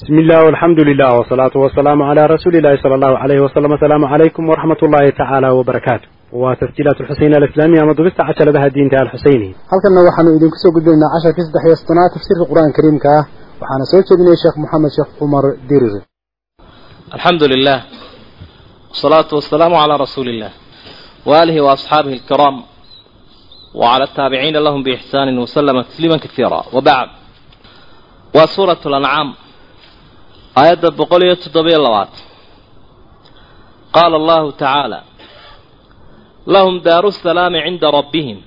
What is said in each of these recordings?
bismillaah alxamdu lilah wsalaatu wasalaamu calaa rasuulilahi sala allahu alayhi wasalam asalaamu calaykum waraxmat ullaahi tacaala wabarakaatu waa tasjiilaat alxuseyni alislaamiya ama dubista cajaladaha diinta alxuseyni halkanna waxaanu idinku soo gudbaynaa casharkii saddex iyo sodonaad tafsiirka qur'aanka kariimka. Ah waxaana soo jeedinaya sheekh moxamed sheekh cumar dirir alxamdu lilah wasalaatu wasalaamu calaa rasuuli illah waalihi waasxaabihi alkiraam. Wacala ataabiciina lahum biixsaani wasalama tasliima kasiira wabacd waa suurat lancaam aayadda boqol iyo toddobiyo labaad. Qaala allahu tacaala lahum daaru salaami cinda rabbihim.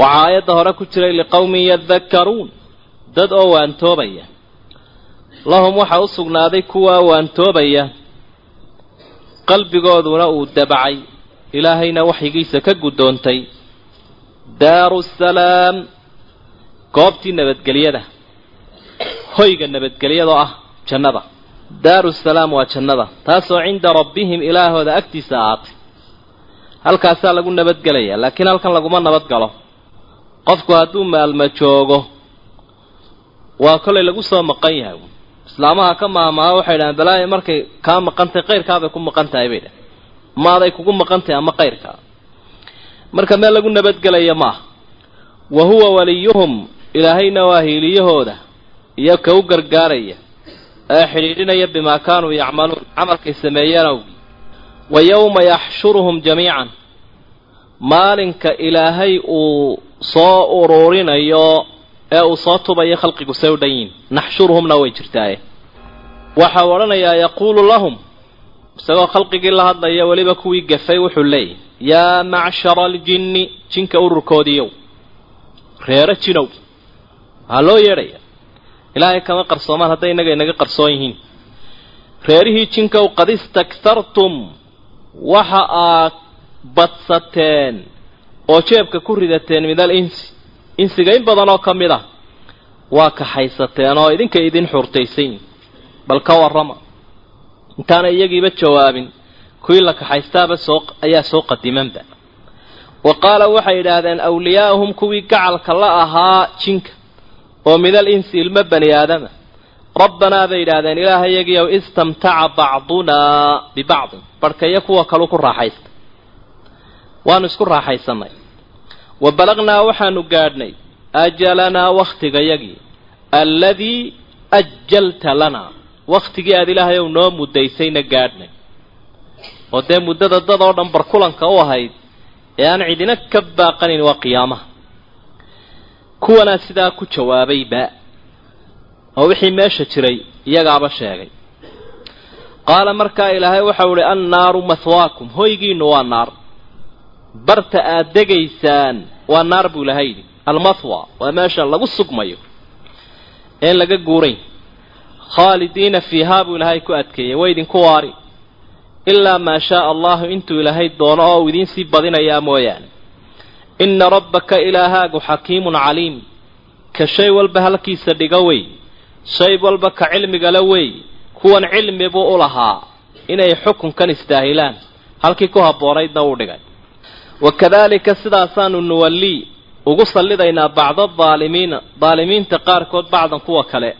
Waxaa aayadda hore ku jiray liqowmin yadakaruun dad oo waantoobaya. Lahum waxaa u sugnaaday kuwaa waantoobaya. Qalbigooduna uu dabacay. Ilaahayna waxyigiisa ka guddoontay. Daaru salaam goobtii nabadgelyada hoyga nabadgelyadoo ah jannada. Daaru salaam waa jannada. Taasoo cinda rabbihim ilaahooda agtiisa ahaatay. Halkaasaa lagu nabadgelaya laakiin halkan laguma nabadgalo. Qofku hadduu maalma joogo waa kolay lagu soo maqan yahay. Islaamaha ka maahmaaha waxay dhahaan balaayo markay kaa maqantahay qayrkaabay ku maqan tahay bay dhahan maaday kugu maqan tahay ama qayrkaa? Marka meel lagu nabadgelaya maaha. Wa huwa waliyuhum ilaahayna waa hiiliyahooda iyo ka u gargaaraya ee xidhiidhinaya bimaa kaanuu yacmaluun camalkay sameeyeen awgii wa yowma yaxshuruhum jamiican. Maalinka ilaahay uu soo ururinayo ee uu soo tubayo khalqigu say u dhan yihiin naxshuruhumna way jirtaaye waxau odhanayaa yaquulu lahum. Isagoo khalqigii la hadlaya weliba kuwii gafay wuxuu leeyahy yaa macshara aljinni jinka ururkoodiiyow reero jinow waxaa loo yeedhaya ilaahay kama qarsoomaan hadday innaga inaga qarsoon yihiin. Reerihii jinkow qad istaktartum waxa aad badsateen oo jeebka ku ridateen min al insi insiga in badan oo ka mid ah waa kaxaysateen oo idinka idin xurtaysan bal ka warrama intaana iyagiiba jawaabin kuwii la kaxaystaaba soo ayaa soo qadimanba wa qaala waxay yidhaahdeen awliyaa'uhum kuwii gacalka la ahaa jinka oo midal insi ilmo bani aadama. Rabbanaa bay yidhaahdeen ilaaha yagiiow istamtaca bacdunaa bibacdin. Barhkaya kuwa kalu ku raaxaysta. Waanu isku raaxaysanay. Wa balagnaa waxaanu gaadhnay ajalanaa wakhtigayagii alladii ajalta lanaa wakhtigii aada ilaahay ow noo muddaysayna gaadhnay. Oo dee muddada dad oo dhan barkulanka u ahayd ee aan cidina ka baaqanayn waa qiyaamaha kuwanaa sidaa ku jawaabayba oo wixii meesha jiray iyagaaba sheegay. Qaala markaa ilaahay waxau ihi annaaru mahwaakum hoygiinnu waa naar. Barta aad degaysaan waa naar buu ilahay yidhi. Almathwa waa meesha lagu sugmayo een laga guurayn. Khaalidiina fiihaa buu ilaahay ku adkeeyey way idinku waari. Ilaa maa shaaa allahu intuu ilaahay doono oo uu idiin sii badinayaa mooyaane inna rabbaka ilaahaagu xakiimun caliim. Ka shay walba halkiisa dhigo wey. Shay walba ka cilmigala wey. Kuwan cilmi buu u lahaa. Inay xukunkan istaahilaan halkii ku habboonaydna uu dhigay. Wakadalika sidaasaanu nuwallii ugu sallidaynaa bacda daalimiina daalimiinta qaarkood bacdan kuwa kale.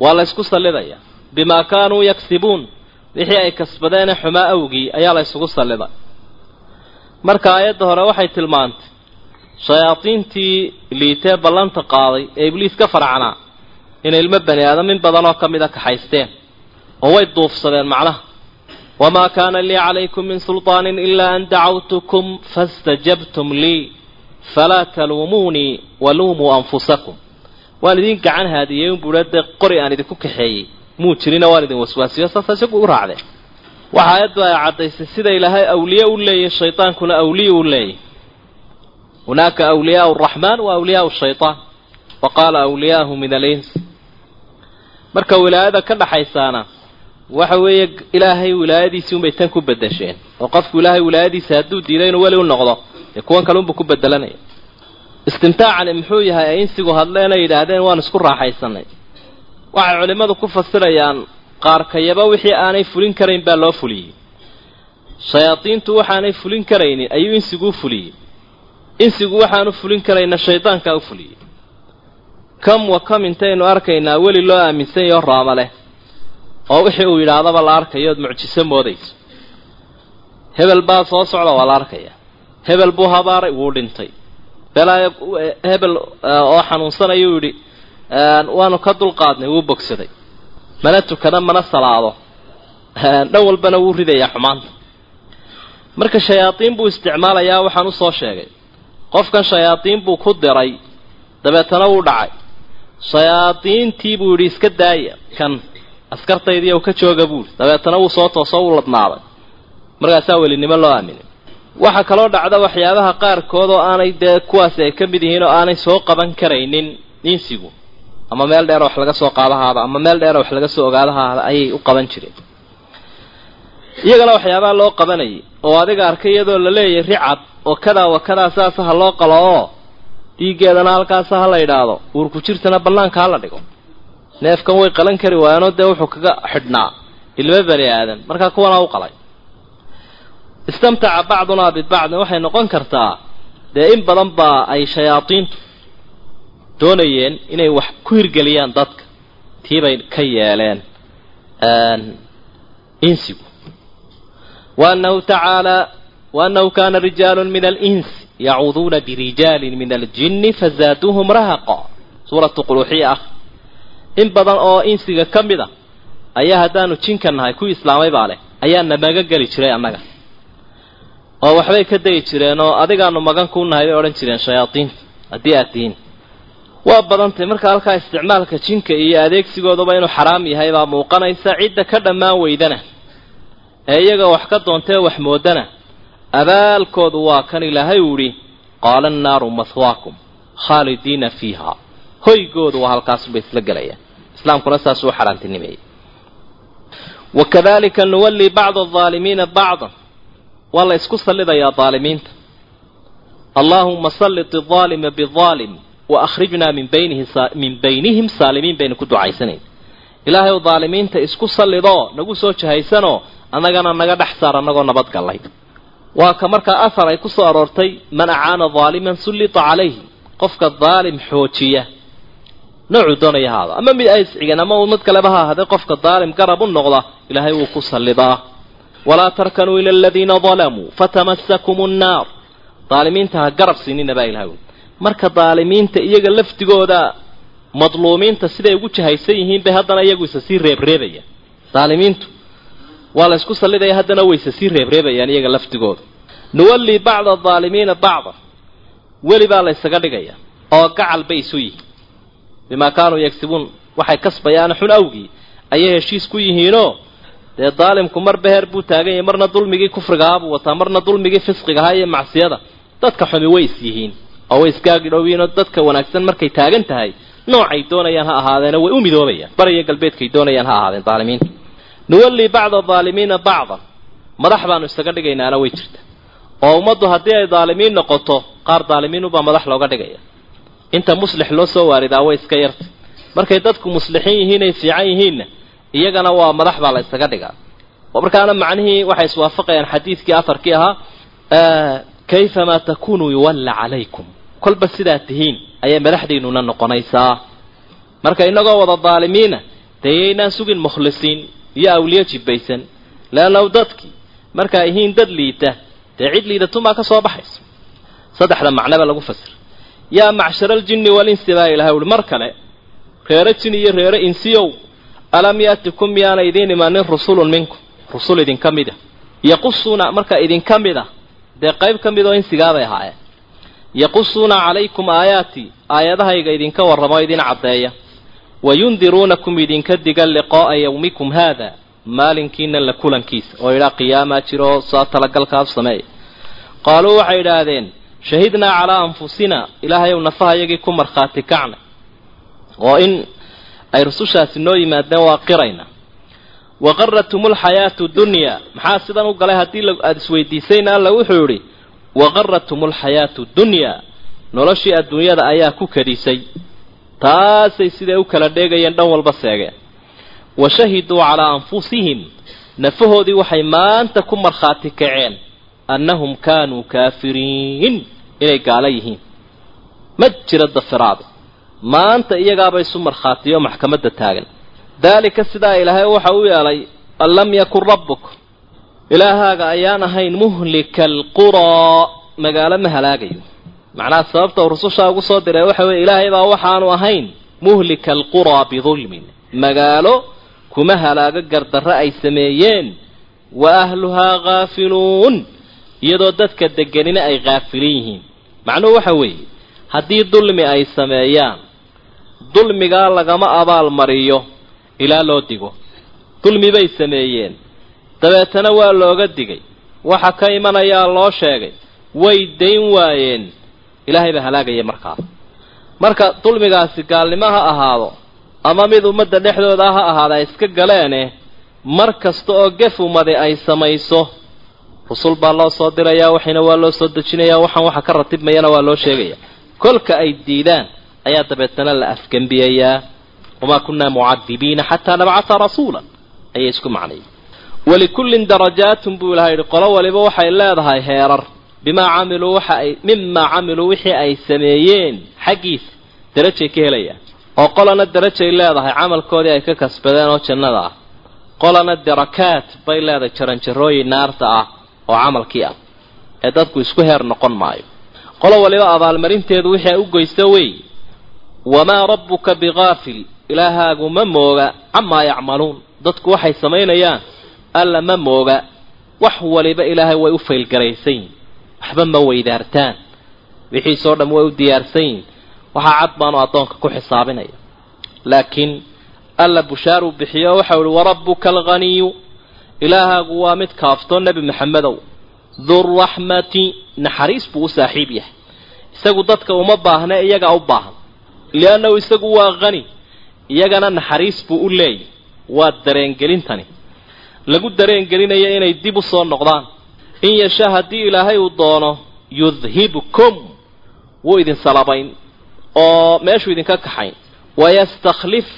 Waa la ysku sallidayaa bimaa kaanuu yagsibuun wixii ay kasbadeene xumaa awgii ayaa la ysugu salliday marka aayadda hore waxay tilmaantay shayaadiintii liitee ballanta qaaday ee ibliis ka faracnaa inay ilmo bani aadam in badan oo ka mida kaxaysteen oo way duufsadeen macnaha. Wamaa kaana lii calaykum min sulطaanin ilaa an dacawtukum fastajabtum lii falaa taluumuunii waluumuu anfusakum. Waan idin gacan haadiyey dee qori aan idinku kaxeeyey muu jirina waan idin waswaasiyo saasa isagu u raacdeen waxa aayaddu ay caddaysay sida ilaahay awliye u leeyahy shaydaankuna awliye u leeyahy hunaaka awliyaau araxmaan wa awliyaau shaytaan. Wa qaala awliyaahu min alins. Marka wilaayada ka dhaxaysaana waxa weeye ilaahay wilaayadiisii unbay tan ku bedesheen oo qofku ilaahay wilaayadiisa hadduu diiday inuu weli u noqdo dee kuwan kale unbuu ku bedelanaya istimtaacani muxuu yahay ay insigu hadleenay yidhaahdeen waan isku raaxaysanay. Waxay culimmadu ku fasirayaan qaarkayaba wixii aanay fulin karayn baa loo fuliyey. Shayaadiintu waxaanay fulin karaynin ayuu insigu u fuliyey. Insigu waxaanu fulin karayna shaydaankaa u fuliyey. Kam wa kam intaynu arkaynaa weli loo aaminsan yaho raama leh oo wixii uu yidhaahdaba la arkayo ood mucjiso moodayso. Hebel baa soo socda waa la arkaya. Hebel buu habaaray wuu dhintay. Belaayo hebel oo xanuunsanayuu yidhi waanu ka dulqaadnay wuu bogsaday mana tukada mana salaado. Dhan walbana wuu ridayaa xumaanta. Marka shayaadiin buu isticmaalayaa waxaan u soo sheegay. Qofkan shayaadiin buu ku diray dabeetana wuu dhacay. Shayaadiintii buu yidhi iska daaya kan askartaydiiy ka jooga buuri dabeetana wuu soo tooso wuu ladnaaday. Markaasaa welinimo loo aaminay waxaa kaloo dhacda waxyaabaha qaarkood oo aanay dee kuwaasi ay ka mid yihiin oo aanay soo qaban karaynin insigu ama meel dheer wax laga soo qaadahaada ama meel dheer wax laga soo ogaadahaada ayay u qaban jireen iyagana waxyaabaha loo qabanayay oo adiga arkay iyadoo la leeyahay ricad oo kadaa wa kadaa saasa ha loo qalo oo dhiiggeedana halkaasa ha la yidhaahdo. Uurku jirtana bannaanka ha la dhigo. Neefkan way qalan kari waayaanoo dee wuxuu kaga xidhnaa. Ilmo bani aadan markaa kuwana u qalay. Istamtaca bacdunaa bibacdin waxay noqon kartaa dee in badan baa ay shayaadiintu doonayeen inay wax ku hirgeliyaan dadka. Tiibay ka yeeleen insigu. Waanahu tacaala waanahu kana rijaalu min alins yacuuduuna birijaalin min aljini fazaaduuhum rahaqa. Suuratu quluuxiya ah. In badan oo insiga ka mid a ayaa haddaanu jinka nahay kuwii islaamay baa leh ayaa na magan geli jiray annaga. Oo waxbay ka dayi jireen oo adigaanu magan kuu nahay bay odhan jireen shayaadiinta haddii aad tihiin waa badantay marka halkaa isticmaalka jinka iyo adeegsigooduba inuu xaraam yahay baa muuqanaysa cidda ka dhammaan weydana. Ee iyaga wax ka doontee wax moodana abaalkoodu waa kan ilaahay uu idhi qaala annaaru mahwaakum khaalidiina fiiha. Hoygoodu waa halkaasubay isla gelayaan islaamkuna saasuu xaaraantinimeeyey wakadalika nuwallii bacda aldaalimiina bacdan. Waa la isku sallidayaa daalimiinta allaahuma sallit aldaalima biaalim wa akhrijnaa min baynihi min baynihim saalimiin baynu ku ducaysanayn. Ilaahay ou daalimiinta isku sallidoo nagu soo jahaysanoo annagana naga dhex saar annagoo nabadgallay waa ka markaa ahar ay ku soo aroortay man acaana daaliman sullita calayhi qofka daalim xoojiya. Noocuu doonaya haada. Ama mid ay iscigeen ama uu mid kaleba ha ahadee qofka daalim garab u noqda ilaahay wuu ku sallidaa walaa tarkanuu ila aladiina dalamuu fatamasakum nnaar daalimiinta ha garab siinina baa ilahay marka daalimiinta iyaga lafdigooda madluumiinta siday ugu jahaysan yihiin bay haddana iyagu isa sii reebreebayaan. Daalimiintu waa la isku sallidaya haddana wayse sii reebreebayaan iyaga lafdigooda. Nuwallii bacda adaalimiina bacdan weli baa la ysaga dhigaya oo gacal bay isu yihiin. Bimaa kaanuu yagsibuun waxay kasbayaan xun awgii ayay heshiis ku yihiinoo dee daalimku marba heer buu taagan yahay marna dulmigii kufrigahaa buu wataa marna dulmigii fisqigahaa iyo macsiyada dadka xumi way is yihiin oo way isgaagidhowyiinoo dadka wanaagsan markay taagan tahay noocay doonayaan ha ahaadeena way u midoobayaan bariyo galbeedkay doonayaan ha ahaadeen daalimiinta nuwallii bacda daalimiina bacdan madax baanu isaga dhigaynaana way jirta. Oo ummaddu haddii ay daalimiin noqoto qaar daalimiinubaa madax looga dhigaya. Inta muslix loo soo waaridaa way iska yarta. Markay dadku muslixiin yihiin ay fiican yihiinna iyagana waa madax baa la isaga dhigaa. Markaana macnihii waxay iswaafaqayaan xadiidkii aharkii ahaa kayfamaa takunuu yuwalla calaykum kolba sidaad tihiin ayay madaxdiinuna noqonaysaa. Marka inagoo wada daalimiina dee yaynaan sugin mukhlisiin iyo awliyo jibbaysan. Leannahu dadkii markaa yihiin dad liita dee cid liidatumaa ka soo baxayso saddexda macnoba lagu fasir. Yaa macshara aljinni walinsi baa ilahay uhi mar kale reero jin iyo reero insiyow alam yaatikum miyaana idiin imanin rusulun minkum rusul idinka mid a yaqusuuna marka idinka mid a dee qayb ka mid oo insigaabay ahaayeen yaqusuuna calaykum aayaatii aayadahayga idinka warramo idin caddeeya. Wayundiruunakum idinka diga liqaa'a yawmikum haada maalinkiina la kulankiisa. Oo idhaa qiyaamaa jiro oo saa talagalkaas sameeya qaaluu waxay idhaahdeen shahidnaa calaa anfusina ilaahayow nafahayagii ku markhaati kacna. Oo in ay rusushaasi noo yimaadeen waa qirayna. Waqaratum alxayaatu dunyaa maxaa sidan u galay haddii aada isweydiisayna alla wuxuu idhi waqaratum alxayaatu dunyaa noloshii adduunyada ayaa ku kadisay taasay siday u kala dheegayeen dhan walba seegeen wa shahiduu calaa anfusihim. nafahoodii waxay maanta ku markhaati kaceen annahum kaanuu kaafiriin. inay gaalo yihiin. ma jira dafiraado maanta iyagaaba isu markhaatiyo maxkamadda taagan. daalika sidaa ilaahay waxa u yeelay an lam yakun rabbuk ilaahaaga ayaan ahayn muhlika alquraa magaalo ma halaagayo macnaha sababta uu rusushaa ugu soo diray waxa weeye ilaahay baa waxaanu ahayn muhlika alquraa bidulmin. Magaalo kuma halaago gardarro ay sameeyeen. Wa ahluhaa khaafiluun iyadoo dadka deganina ay khaafilin yihiin. Macnuhu waxa weeye haddii dulmi ay sameeyaan dulmigaa lagama abaal mariyo ilaa loo digo. Dulmi bay sameeyeen dabeetana waa looga digay. Waxa ka imanayaa loo sheegay. Way dayn waayeen. Ilaahay baa halaagaya markaas marka dulmigaasi gaalnimo ha ahaado ama mid ummadda dhexdooda ha ahaada ay iska galeene mar kasta oo gef umade ay samayso rusul baa loo soo dirayaa waxayna waa loo soo dejinayaa waxaan waxa ka ratibmayana waa loo sheegaya. Kolka ay diidaan ayaa dabeetana la afgembiyayaa wamaa kunaa mucadibiina xataa nabcata rasuula ayay isku macnayeen walikullin darajaatun buu ilaha yidhi qolo waliba waxay leedahay heerar bimaa camiluu waxa ay mimaa camiluu wixii ay sameeyeen xaggiisa darajay ka helayaan oo qolana darajay leedahay camalkoodii ay ka kasbadeen oo jannada ah qolana darakaat bay leedahay jaranjarooyin naarta ah oo camalkii ah ee dadku isku heer noqon maayo qolo waliba abaalmarinteedu wixii ay u goyso wey wamaa rabbuka bigaafil ilaahaagu ma mooga camaa yacmaluun dadku waxay samaynayaan alla ma mooga wax waliba ilaahay way u faylgaraysan yihiin waxba ma weydaartaan. Wixiisoo dham way u diyaarsan yihiin waxaa cad baanu addoonka ku xisaabinaya. Laakiin alla bushaaruu bixiyo waxau ihi warabbuka alghaniyu. Ilaahaagu waa mid kaaftoo nebi maxamedow. Duraxmati naxariis buu u saaxiib yahay. Isagu dadka uma baahne iyagaa u baahan. Liannahu isagu waa hani iyagana naxariis buu u leeyahy waa dareengelintani lagu dareengelinayo inay dib u soo noqdaan. In yasha haddii ilaahay uu doono yudhibkum wuu idin salabayn oo meeshuu idinka kaxayn. Wayastakhlif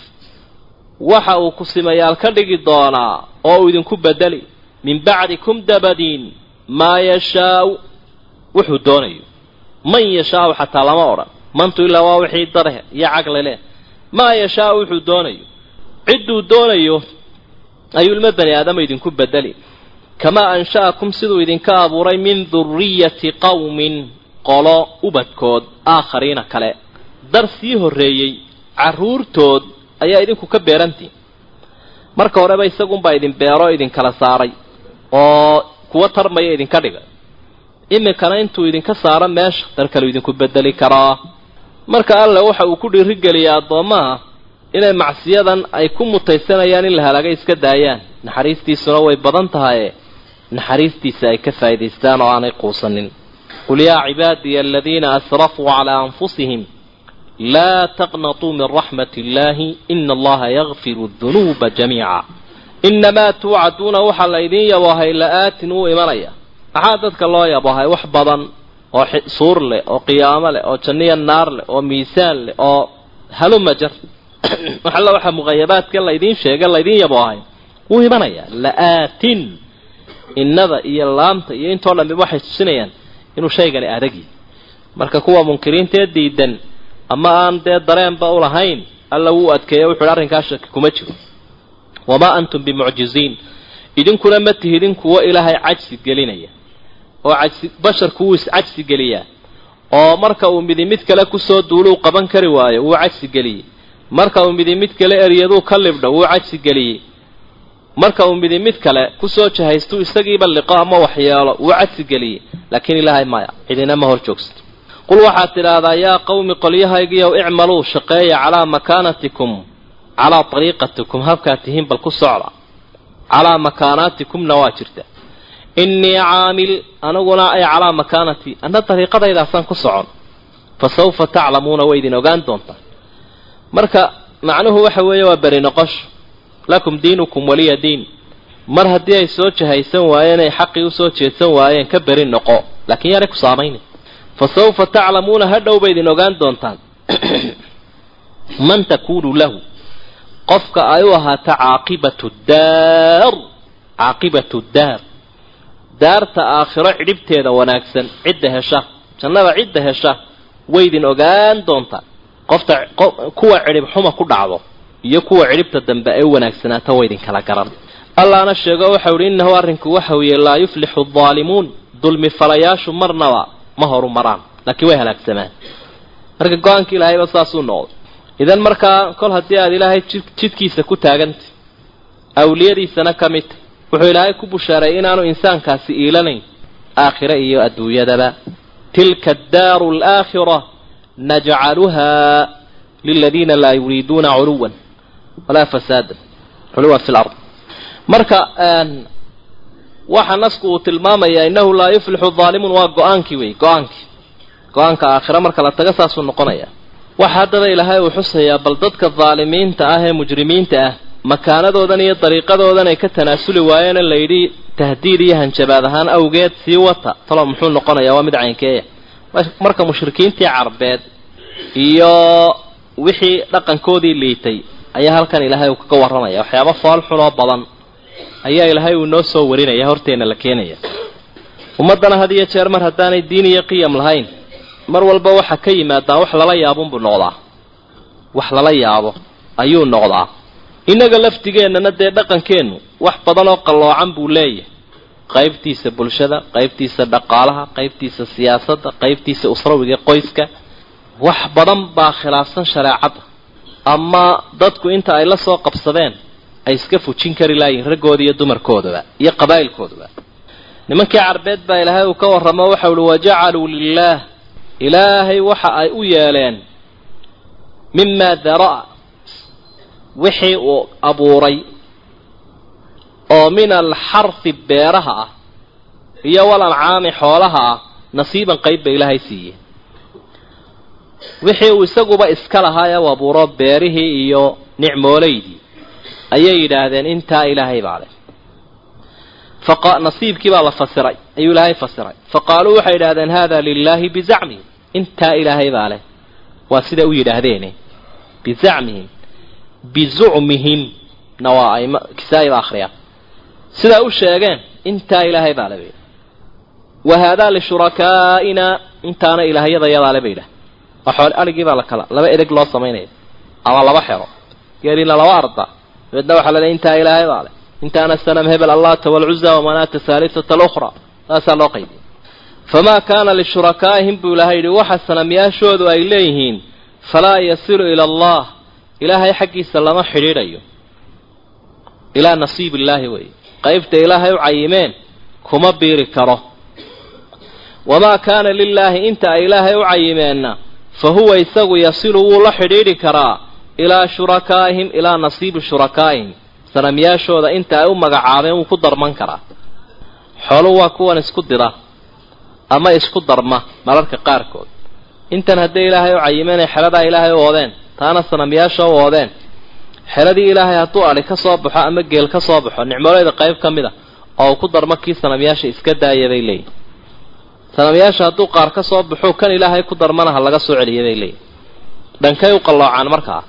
waxa uu ku simayaal ka dhigi doonaa oo uu idinku bedeli. Min bacdikum dabadiin maa yashaau wuxuu doonayo. Man yashaau xataa lama odhan. Mantu ilaa waa wixii dareh iyo cagle leh. Maa yashaau wuxuu doonayo. Cidduu doonayo ayuu ilmo bani aadama idinku bedeli. Kamaa ansha'akum siduu idinka abuuray min duriyati qawmin qolo ubadkood aakhariina kale. Dar sii horreeyey carruurtood ayaa idinku ka beerantihin marka horeba isagunbaa idin beero idinkala saaray oo kuwa tarmaya idinka dhiga. Iminkana intuu idinka saaro meesha dar kaleu idinku bedeli karaa. Marka alle waxa uu ku dhiirigeliyaa addoommaha inay macsiyadan ay ku mutaysanayaan in la halaagay iska daayaan. Naxariistiisuna way badan tahaye naxariistiisa ay ka faa'idaystaan oo aanay quusanin. Qul yaa cibaadiya aladiina asrafuu calaa anfusihim laa taqnatuu min raxmati illaahi ina allaha yakfiru dunuuba jamiica. Inamaa tuucaduuna waxaa la ydin yaboohay la-aatin wuu imanaya. Maxaa dadka loo yaboohay wax badan oo suur leh oo qiyaamo leh oo janniya naar leh oo miisaan leh oo halumajar waxalla waxaa muqayabaadka laydiin sheega laydiin yaboohay wuu imanayaa la-aatin innada iyo laamta iyo intoo dhammiba waxay tusinayaan inuu shaygani adagi marka kuwa munkiriintaee diidan ama aan dee dareenba u lahayn alla wuu adkeeya wuxu uhi arrinkaa shaki kuma jiro. Wamaa antum bimucjiziin. Idinkuna ma tihidin kuwo ilaahay cajsi gelinaya oo cajsi basharku wuu iscajsi geliyaa. Oo marka uu midi mid kale ku soo duuluu qaban kari waayo wuu cajsi geliyey marka uu midi mid kale eryaduu ka libdho wuu cajsi geliyey. Marka uu midi mid kale ku soo jahaystu isagiiba liqo ama waxyeelo wuu cajsi geliyey. Laakiin ilaahay maya cidina ma hor joogsato. Qul waxaad tidhaahdaa yaa qawmi qolyahaygiiyow icmaluu shaqeeya calaa makaanatikum calaa ariiqatikum habkaad tihiin bal ku socda. Calaa makaanaatikumna waa jirta. Innii caamil aniguna ay calaa makaanatii anna dariiqadaydaasaan ku socon. Fa sawfa taclamuuna way idin ogaan doontaan marka macnuhu waxa weeye waa beri noqosho lakum diinukum waliya diin. Mar haddii ay soo jahaysan waayeen ay xaqii u soo jeedsan waayeen ka beri noqo. Laakiin yaanay ku saamayna fa sawfa taclamuuna hadhow bay idin ogaan doontaan. Man takuunu lahu. Qofka ay u ahaata caaqibatu daar. Caaqibatu daar. Daarta aakhiro cidhibteeda wanaagsan. Cidda hesha. Jannada cidda hesha. Way idin ogaan doontaa qofta kuwa cidhib xuma ku dhacdo iyo kuwa cidhibta dambe ee wanaagsanaata wa idinkala garan. Allaana sheego waxau ihi innahu arrinku waxa weeye laa yuflixu daalimuun dulmi falayaashu marnaba ma horu maraan laakiin way halaagsamaan. Marka go'aanka ilaahayba saasuu noqday. Idan markaa kol haddii aada ilaahay jidkiisa ku taagantay awliyadiisana ka mid tay wuxuu ilaahay ku bushaaray inaanu insaankaasi iilanayn aakhire iyo adduunyadaba. Tilka addaaru alaakhira najcaluha liladiina laa yuriiduuna culuwan walaa fasaadan. Culuwan fi lard marka waxa nasku uu tilmaamayaa innahu laa yuflixu daalimuun waa go'aankii wey go'aankii go'aanka aakhira marka la taga saasuu noqonaya waxa haddaba ilaahay uu xusayaa bal dadka daalimiinta ah ee mujrimiinta ah makaanadoodan iyo dariiqadoodan ay ka tanaasuli waayeena layidhi tahdiid iyo hanjabaad ahaan awgeed sii wata. Talo muxuu noqonayaa waa mid caynkeeya marka mushrikiintii carbeed iyo wixii dhaqankoodii liitay ayaa halkan ilaahay uu kaga warramaya waxyaaba fool xunoo badan ayaa ilaahay uu noo soo warinaya horteenna la keenaya. Ummaddana had iyo jeer mar haddaanay diin iyo qiyam lahayn mar walba waxa ka yimaadaa wax lala yaabunbuu noqdaa. Wax lala yaabo ayuu noqdaa. Innaga laftigeennana dee dhaqankeennu wax badan oo qalloocan buu leeyahay qaybtiisa bulshada qaybtiisa dhaqaalaha qaybtiisa siyaasadda qaybtiisa usrawiga qoyska wax badan baa khilaafsan shareecadda. Ama dadku inta ay la soo qabsadeen ay iska fujin kari laayihin raggooda iyo dumarkoodaba iyo qabaa'ilkoodaba. Nimankii carbeed baa ilaahay uu ka warramo waxau uhi wajacaluu lilaah ilaahay waxa ay u yeeleen mimaa dara'a. Wixii uu abuuray oo min alxarfi beeraha ah iyo walancaami xoolaha ah nasiiban qayb ba ilaahay siiyeen. Wixii uu isaguba iska lahaa ee u abuuro beerihii iyo nicmoolaydii ayay yidhaahdeen intaa ilaahay baa leh. Nasiibkii baa la fasiray ayuu ilaahay fasiray. Fa qaaluu waxay yidhahdeen hada lilaahi bizacmihim intaa ilaahay baa leh. Waa siday u yidhaahdeene bizacmihim bizucmihim. Na waa ay kisaa-iba akhriya sidaa u sheegeen intaa ilaahay baa le bay wa haadaa lishurakaaina intaana ilaahyada yadaa le bay yidhah waa xoole arigii baa la laba edeg loo samaynaya ama laba xero. Geelina laba arda. Dabeedna waxaa la intaa ilaahay baa leh intaana sanam hebel allata walcuza wamanaata haalisata alukhra saasaa loo qaybiyay famaa kaana lishurakaaihim buu ilaahay yidhi waxa sanamyaashoodu ay leeyihiin falaa yasilu ila allah ilaahay xaggiisa lama xidhiidhayo. Ilaa nasiib illaahi weeye qaybta ilaahay u cayimeen kuma biiri karo. Wamaa kaana lilaahi inta ay ilaahay u cayimeenna fa huwa isagu yasilu wuu la xidhiidhi karaa ilaa shurakaa'ihim ilaa nasiibi shurakaa'ihim. Sanamyaashooda inta ay u magacaabeen wuu ku darman karaa. Xooluhu waa kuwan isku dira ama isku darma mararka qaarkood. Intan hadday ilaahay u cayimeen ay xeladaa ilaahay u oodeen taana sanamyaasha u oodeen xeladii ilaahay hadduu adhi ka soo baxo ama geel ka soo baxo nicmoleyda qayb ka mid a oo uu ku darmo kii sanamyaasha iska daaya bay leeyihiin sanamyaasha hadduu qaar ka soo baxo kan ilaahay ku darmana ha laga soo celiya bay leeyihiin dhankay u qalloocaan markaa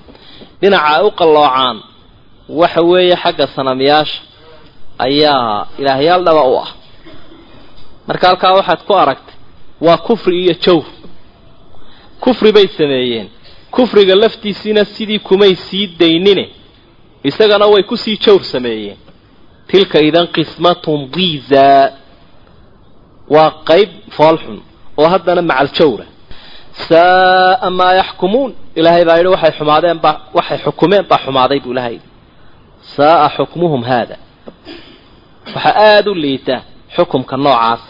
dhinaca ay u qalloocaan waxa weeye xagga sanamyaasha ayaa ilaahyaal dhaba u ah. Marka halkaa waxaad ku aragtay waa kufri iyo jawr. Kufri bay sameeyeen kufriga laftiisiina sidii kumay sii daynine isagana way ku sii jawr sameeyeen. Tilka idan qismatun diza waa qayb foolxun oo haddana macal jawra. Saaa maa yaxkumuun ilaahay baa yidhi waxay xumaadeen baa waxay xukumeen baa xumaaday buu yidhi. Saaa xukmuhum haada. Waxaa aada u liita xukumka noocaas.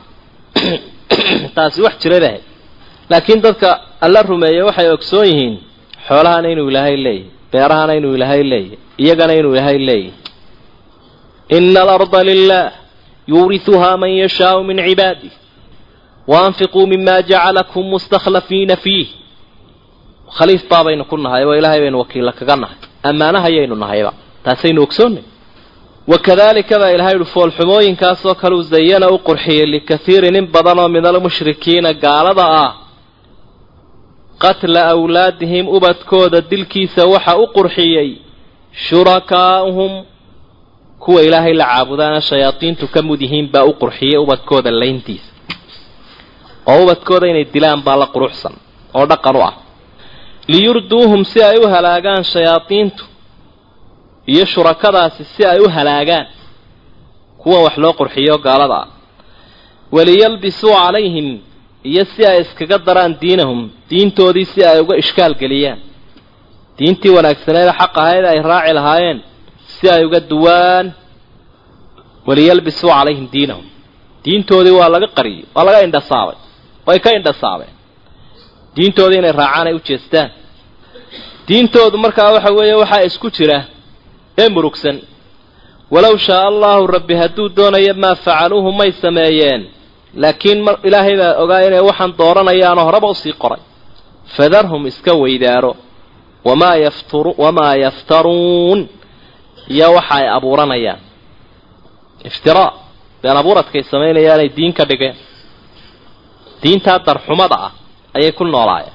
Taasi wax jira bahay laakiin dadka alla rumeeyey waxay ogsoon yihiin xoolahana inuu ilaahay leeyahy beerahana inuu ilaahay leeyahy iyagana inuu ilaahay leeyahy. Ina alarda lilah yuurisuhaa man yashaau min cibaadih waanfiquu mima jacalakum mustakhlafiina fiih. Khaliif baabaynu ku nahay oo ilaahay baynu wakiilla kaga nahay ammaanahayaynu nahayba taasaynu ogsoonnay wakadalika baa ilahay uhi foolxumooyinkaasoo kaleu zayana u qurxiyey likaiirin in badan oo min almushrikiina gaalada ah qatla awlaadihim ubadkooda dilkiisa waxa u qurxiyey. Shurakaa'uhum kuwa ilaahay la caabudaana shayaadiintu ka mud yihiin baa u qurxiyey ubadkooda layntiisa. Oo ubadkooda inay dilaan baa la quruxsan oo dhaqan u ah. Liyurduuhum si ay u halaagaan shayaadiintu iyo shurakadaasi si ay u halaagaan kuwan wax loo qurxiyo gaalada. Ah waliyalbisuu calayhim iyo si ay iskaga daraan diinahum diintoodii si ay uga ishkaal geliyaan. Diintii wanaagsaneeda xaq ahayd ay raaci lahaayeen si ay uga duwaan waliyalbisuu calayhim diinahum. Diintoodii waa laga qariyey waa laga indhasaabay way ka indhasaabeen. Diintoodii inay raacaan ay u jeestaan. Diintoodu markaa waxa weeye waxaa isku jira ee murugsan. Walow shaa allahu rabbi hadduu doonayo maa facaluuhu may sameeyeen laakiin mar ilaahay baa ogaa inay waxaan dooranayaanoo horeba u sii qoray. Fadarhum iska weydaaro. Wamaa yafturu wamaa yaftaruun. Iyo waxa ay abuuranayaan. Iftiraa been abuuradkay samaynayaanay diin ka dhigeen. Diintaa darxumada ah ayay ku noolaayeen.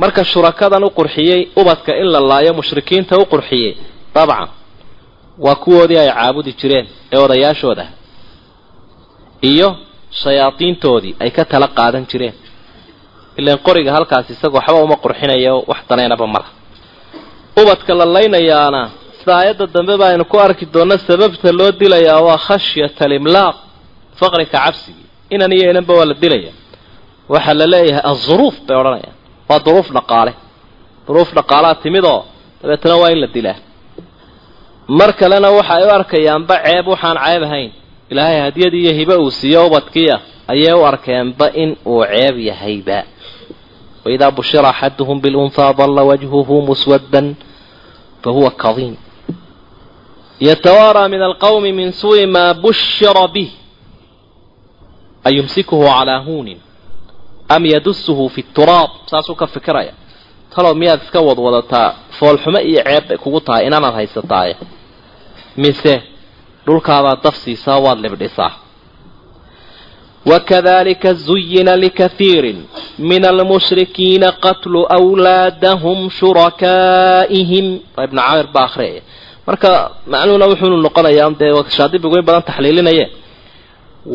Marka shurakadan u qurxiyey ubadka in la laayo mushrikiinta u qurxiyey dabcan waa kuwoodii ay caabudi jireen ee odayaashooda. Iyo shayaadiintoodii ay ka tala qaadan jireen. Ilaan qoriga halkaas isaga waxba uma qurxinayo wax daneynaba mala ubadka la laynayaana sida aayadda dambe ba aynu ku arki doonno sababta loo dilayaa waa khashyata alimlaaq faqriga cabsigii. Inan iyo inanba waa la dilaya. Waxaa la leeyahay azuruuf bay odhanayaan. Waa duruuf dhaqaale. Duruuf dhaqaalaa timidoo dabeetana waa in la dilaa. Mar kalena waxa ay u arkayaanba ceeb waxaan ceeb ahayn ilaahay hadiyadii iyo hibe uu siiyo ubadkiia ayay u arkeenba in uu ceeb yahayba. Waidaa bushira axaduhum bilunhaa dalla wajhuhu muswaddan fahuwa kadiim yatawaaraa min alqawmi min suui maa bushira bih. Ayumsikuhu calaa huunin am yadusuhu fi turaab saasuu ka fikiraya. Talow miyaad iska wadwadataa foolxumo iyo ceeb bay kugu tahay inaanaad haysataaye mise dhulkaabaad dafsiisaa waad libdhisaa. wakadalika zuyina likathiirin min almushrikiina qatlu wlaadahum shurakaa'ihim ibnu camir baa akhriyaya marka macnuhuna wuxuunu noqonayaa dee shaadibigu in badan taxliilinaye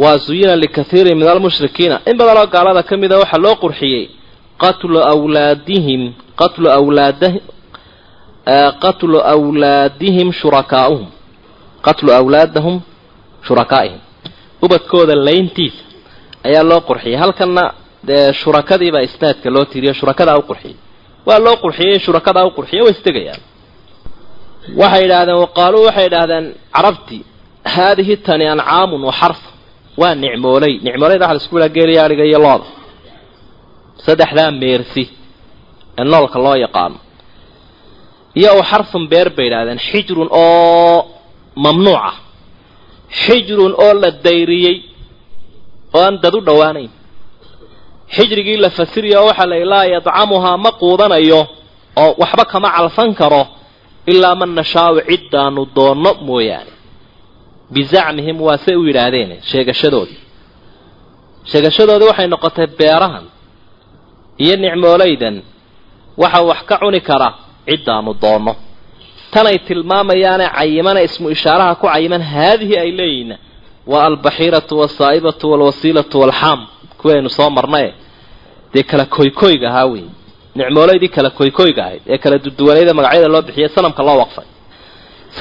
waa zuyina likathiirin min almushrikiina in badan oo gaalada ka mida waxaa loo qurxiyey qatlu wlaadihim qatlu wlaadahim qatlu wlaadihim shurakaauhum qatlu awlaadahum shurakaa'ihim. Ubadkooda layntiisa ayaa loo qurxiyey. Halkanna dee shurakadiibaa isnaadka loo tiriyo shurakadaa u qurxiyey. Waa loo qurxiyey shurakadaa u qurxiye way istegayaan. Waxay yidhaahdeen waqaaluu waxay idhaahdeen carabti haadihi tani ancaamun wa xarfa waa nicmooley nicmooleyda waxa la isku yidhaha geeliya adhiga iyo looda. Saddexdaa meersi ee noolka loo yaqaano. Iyo u xarfun beer bay yidhahdeen xijrun oo mamnuuca. Xijrun oo la dayriyey oo aan dad u dhowaanayn. Xijrigii la fasiriya oo waxaa la laa yadcamuhaa ma quudanayo oo waxba kama calfan karo ilaa man nashaau ciddaanu doonno mooyaane. Bizacmihim waa say u yidhaahdeen sheegashadoodii. Sheegashadoodii waxay noqotay beerahan iyo nicmooleydan waxa wax ka cuni kara ciddaanu doonno tanay tilmaamayaane cayimana ismu ishaaraha ku cayiman haadihi ay leeyihiin. Waa albaxiiratu wasaa'ibatu walwasiilatu walxaam kuwaynu soo marnaye dee kala koykoyga ahaa wey nicmoolaydii kala koykoyga ahayd. Ee kala duduwanayda magacyada loo bixiyay sanamka loo waqfay.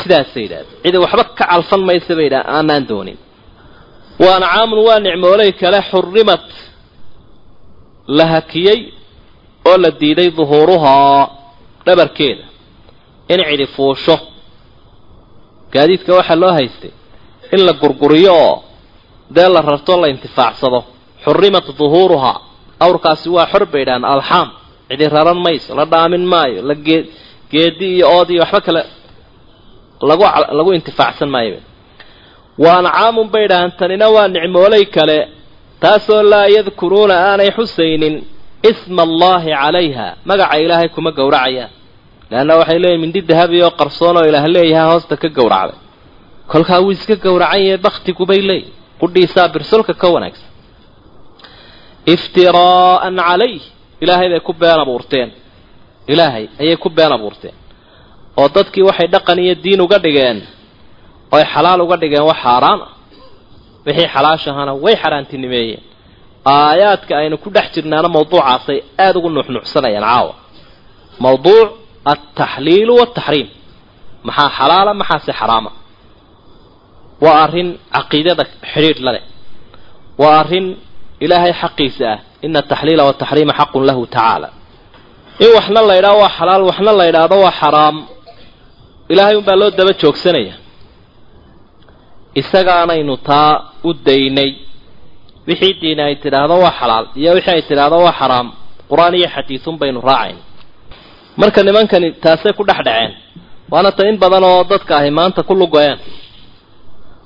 Sidaasay yidhahdeen. Cidi waxba ka calfan maysa bay yidhaha aanaan doonin. Wa ancaamun waa nicmoolay kale xurimat la hakiyey oo la diiday duhuuruhaa. Dhabarkeeda in cidi fuusho. Gaadiidka waxaa loo haystay in la gurguriyo oo dee la rarto la intifaacsado. Xurimat duhuuruhaa awrkaasi waa xor bay idhahaan alxaam cidi raran mayso la dhaamin maayo la gee geedi iyo ood iyo waxba kale lagu lagu intifaacsan maayo. Wa ancaamun bay idhahaan tanina waa nicmoolay kale. Taasoo laa yadkuruuna aanay xusaynin isma allaahi calayha. Magaca ilaahay kuma gowracayaan leanna waxay leeyihiin mindi dahabi oo qarsoon oo ilaah leeyahay hoosta ka gowracday kolkaa wuu iska gowracan yahay baktigubay leeyihiin qudhiisaa birsulka ka wanaagsan iftiraa'an calayh ilaahay bay ku been abuurteen ilaahay ayay ku been abuurteen oo dadkii waxay dhaqan iyo diin uga dhigeen oy xalaal uga dhigeen wax xaaraan ah wixii xalaashahana way xaaraantinimeeyeen aayaadka aynu ku dhex jirnaana mawduucaasay aada ugu nuuxnuucsanayaan caawa mawduuc altaxliilu waltaxriim maxaa xalaala maxaase xaraama waa arrin caqiidada xidhiidh la leh waa arrin ilaahay xaqiisa ah ina ataxliila wataxriima xaqun lahu tacaala in waxna la yidhaho waa xalaal waxna la yidhaahdo waa xaraam ilaahay unbaa loo daba joogsanaya isagaanaynu taa u daynay wixii diini ay tidhaahdo waa xalaal iyo wixii ay tidhaahdo waa xaraam qur'aan iyo xadiidun baynu raacayn marka nimankani taasay ku dhex dhaceen waana ta in badan oo dadka ahi maanta ku lugoyaan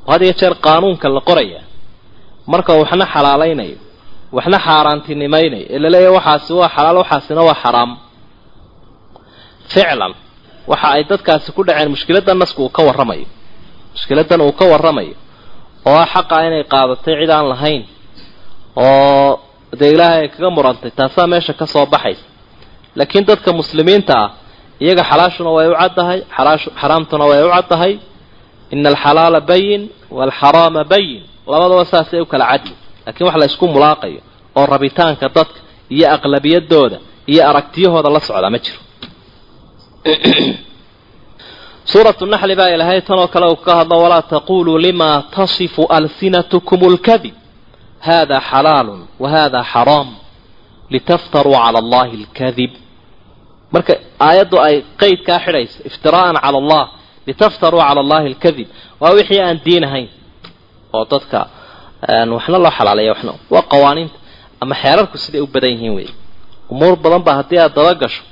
oo had jeer qaanuunka la qoraya. Marka waxna xalaalaynayo waxna xaaraantinimaynayo. Ee laleeyahy waxaasi waa xalaal waxaasina waa xaraam. Ficlan waxa ay dadkaasi ku dhaceen mushkiladan nasku uu ka warramayo. Mushkiladan uu ka warramayo. Oo ah xaqa inay qaadatay cid aan lahayn. Oo dee ilaahay ay kaga murantay taasaa meesha ka soo baxaysa laakiin dadka muslimiinta ah iyaga xalaashuna way u caddahay xalaashu xaraamtuna way u caddahay. Ina alxalaala bayin waalxaraama bayin labadaba saasay u kala cadli lakiin wax la ysku mulaaqayo oo rabitaanka dadka iyo aqlabiyadooda iyo aragtiyahooda la socdaa ma jiro. Suuratu naxli baa ilaahay tanoo kale uu ka hadlo walaa taquluu lima tasifu alsinatkum lkadib hada xalaalu wa hada xaraam. Litaftaruu cala allahi alkadib marka aayaddu ay qeydkaa xidhayso iftiraa'an cala allah litaftaruu cala allahi alkadib waa wixii aan diin ahayn. Oo dadka waxna loo xalaaleeya waxna waa qawaaniinta ama xeerarku siday u badan yihiin wey umuur badan ba haddii aad daba gasho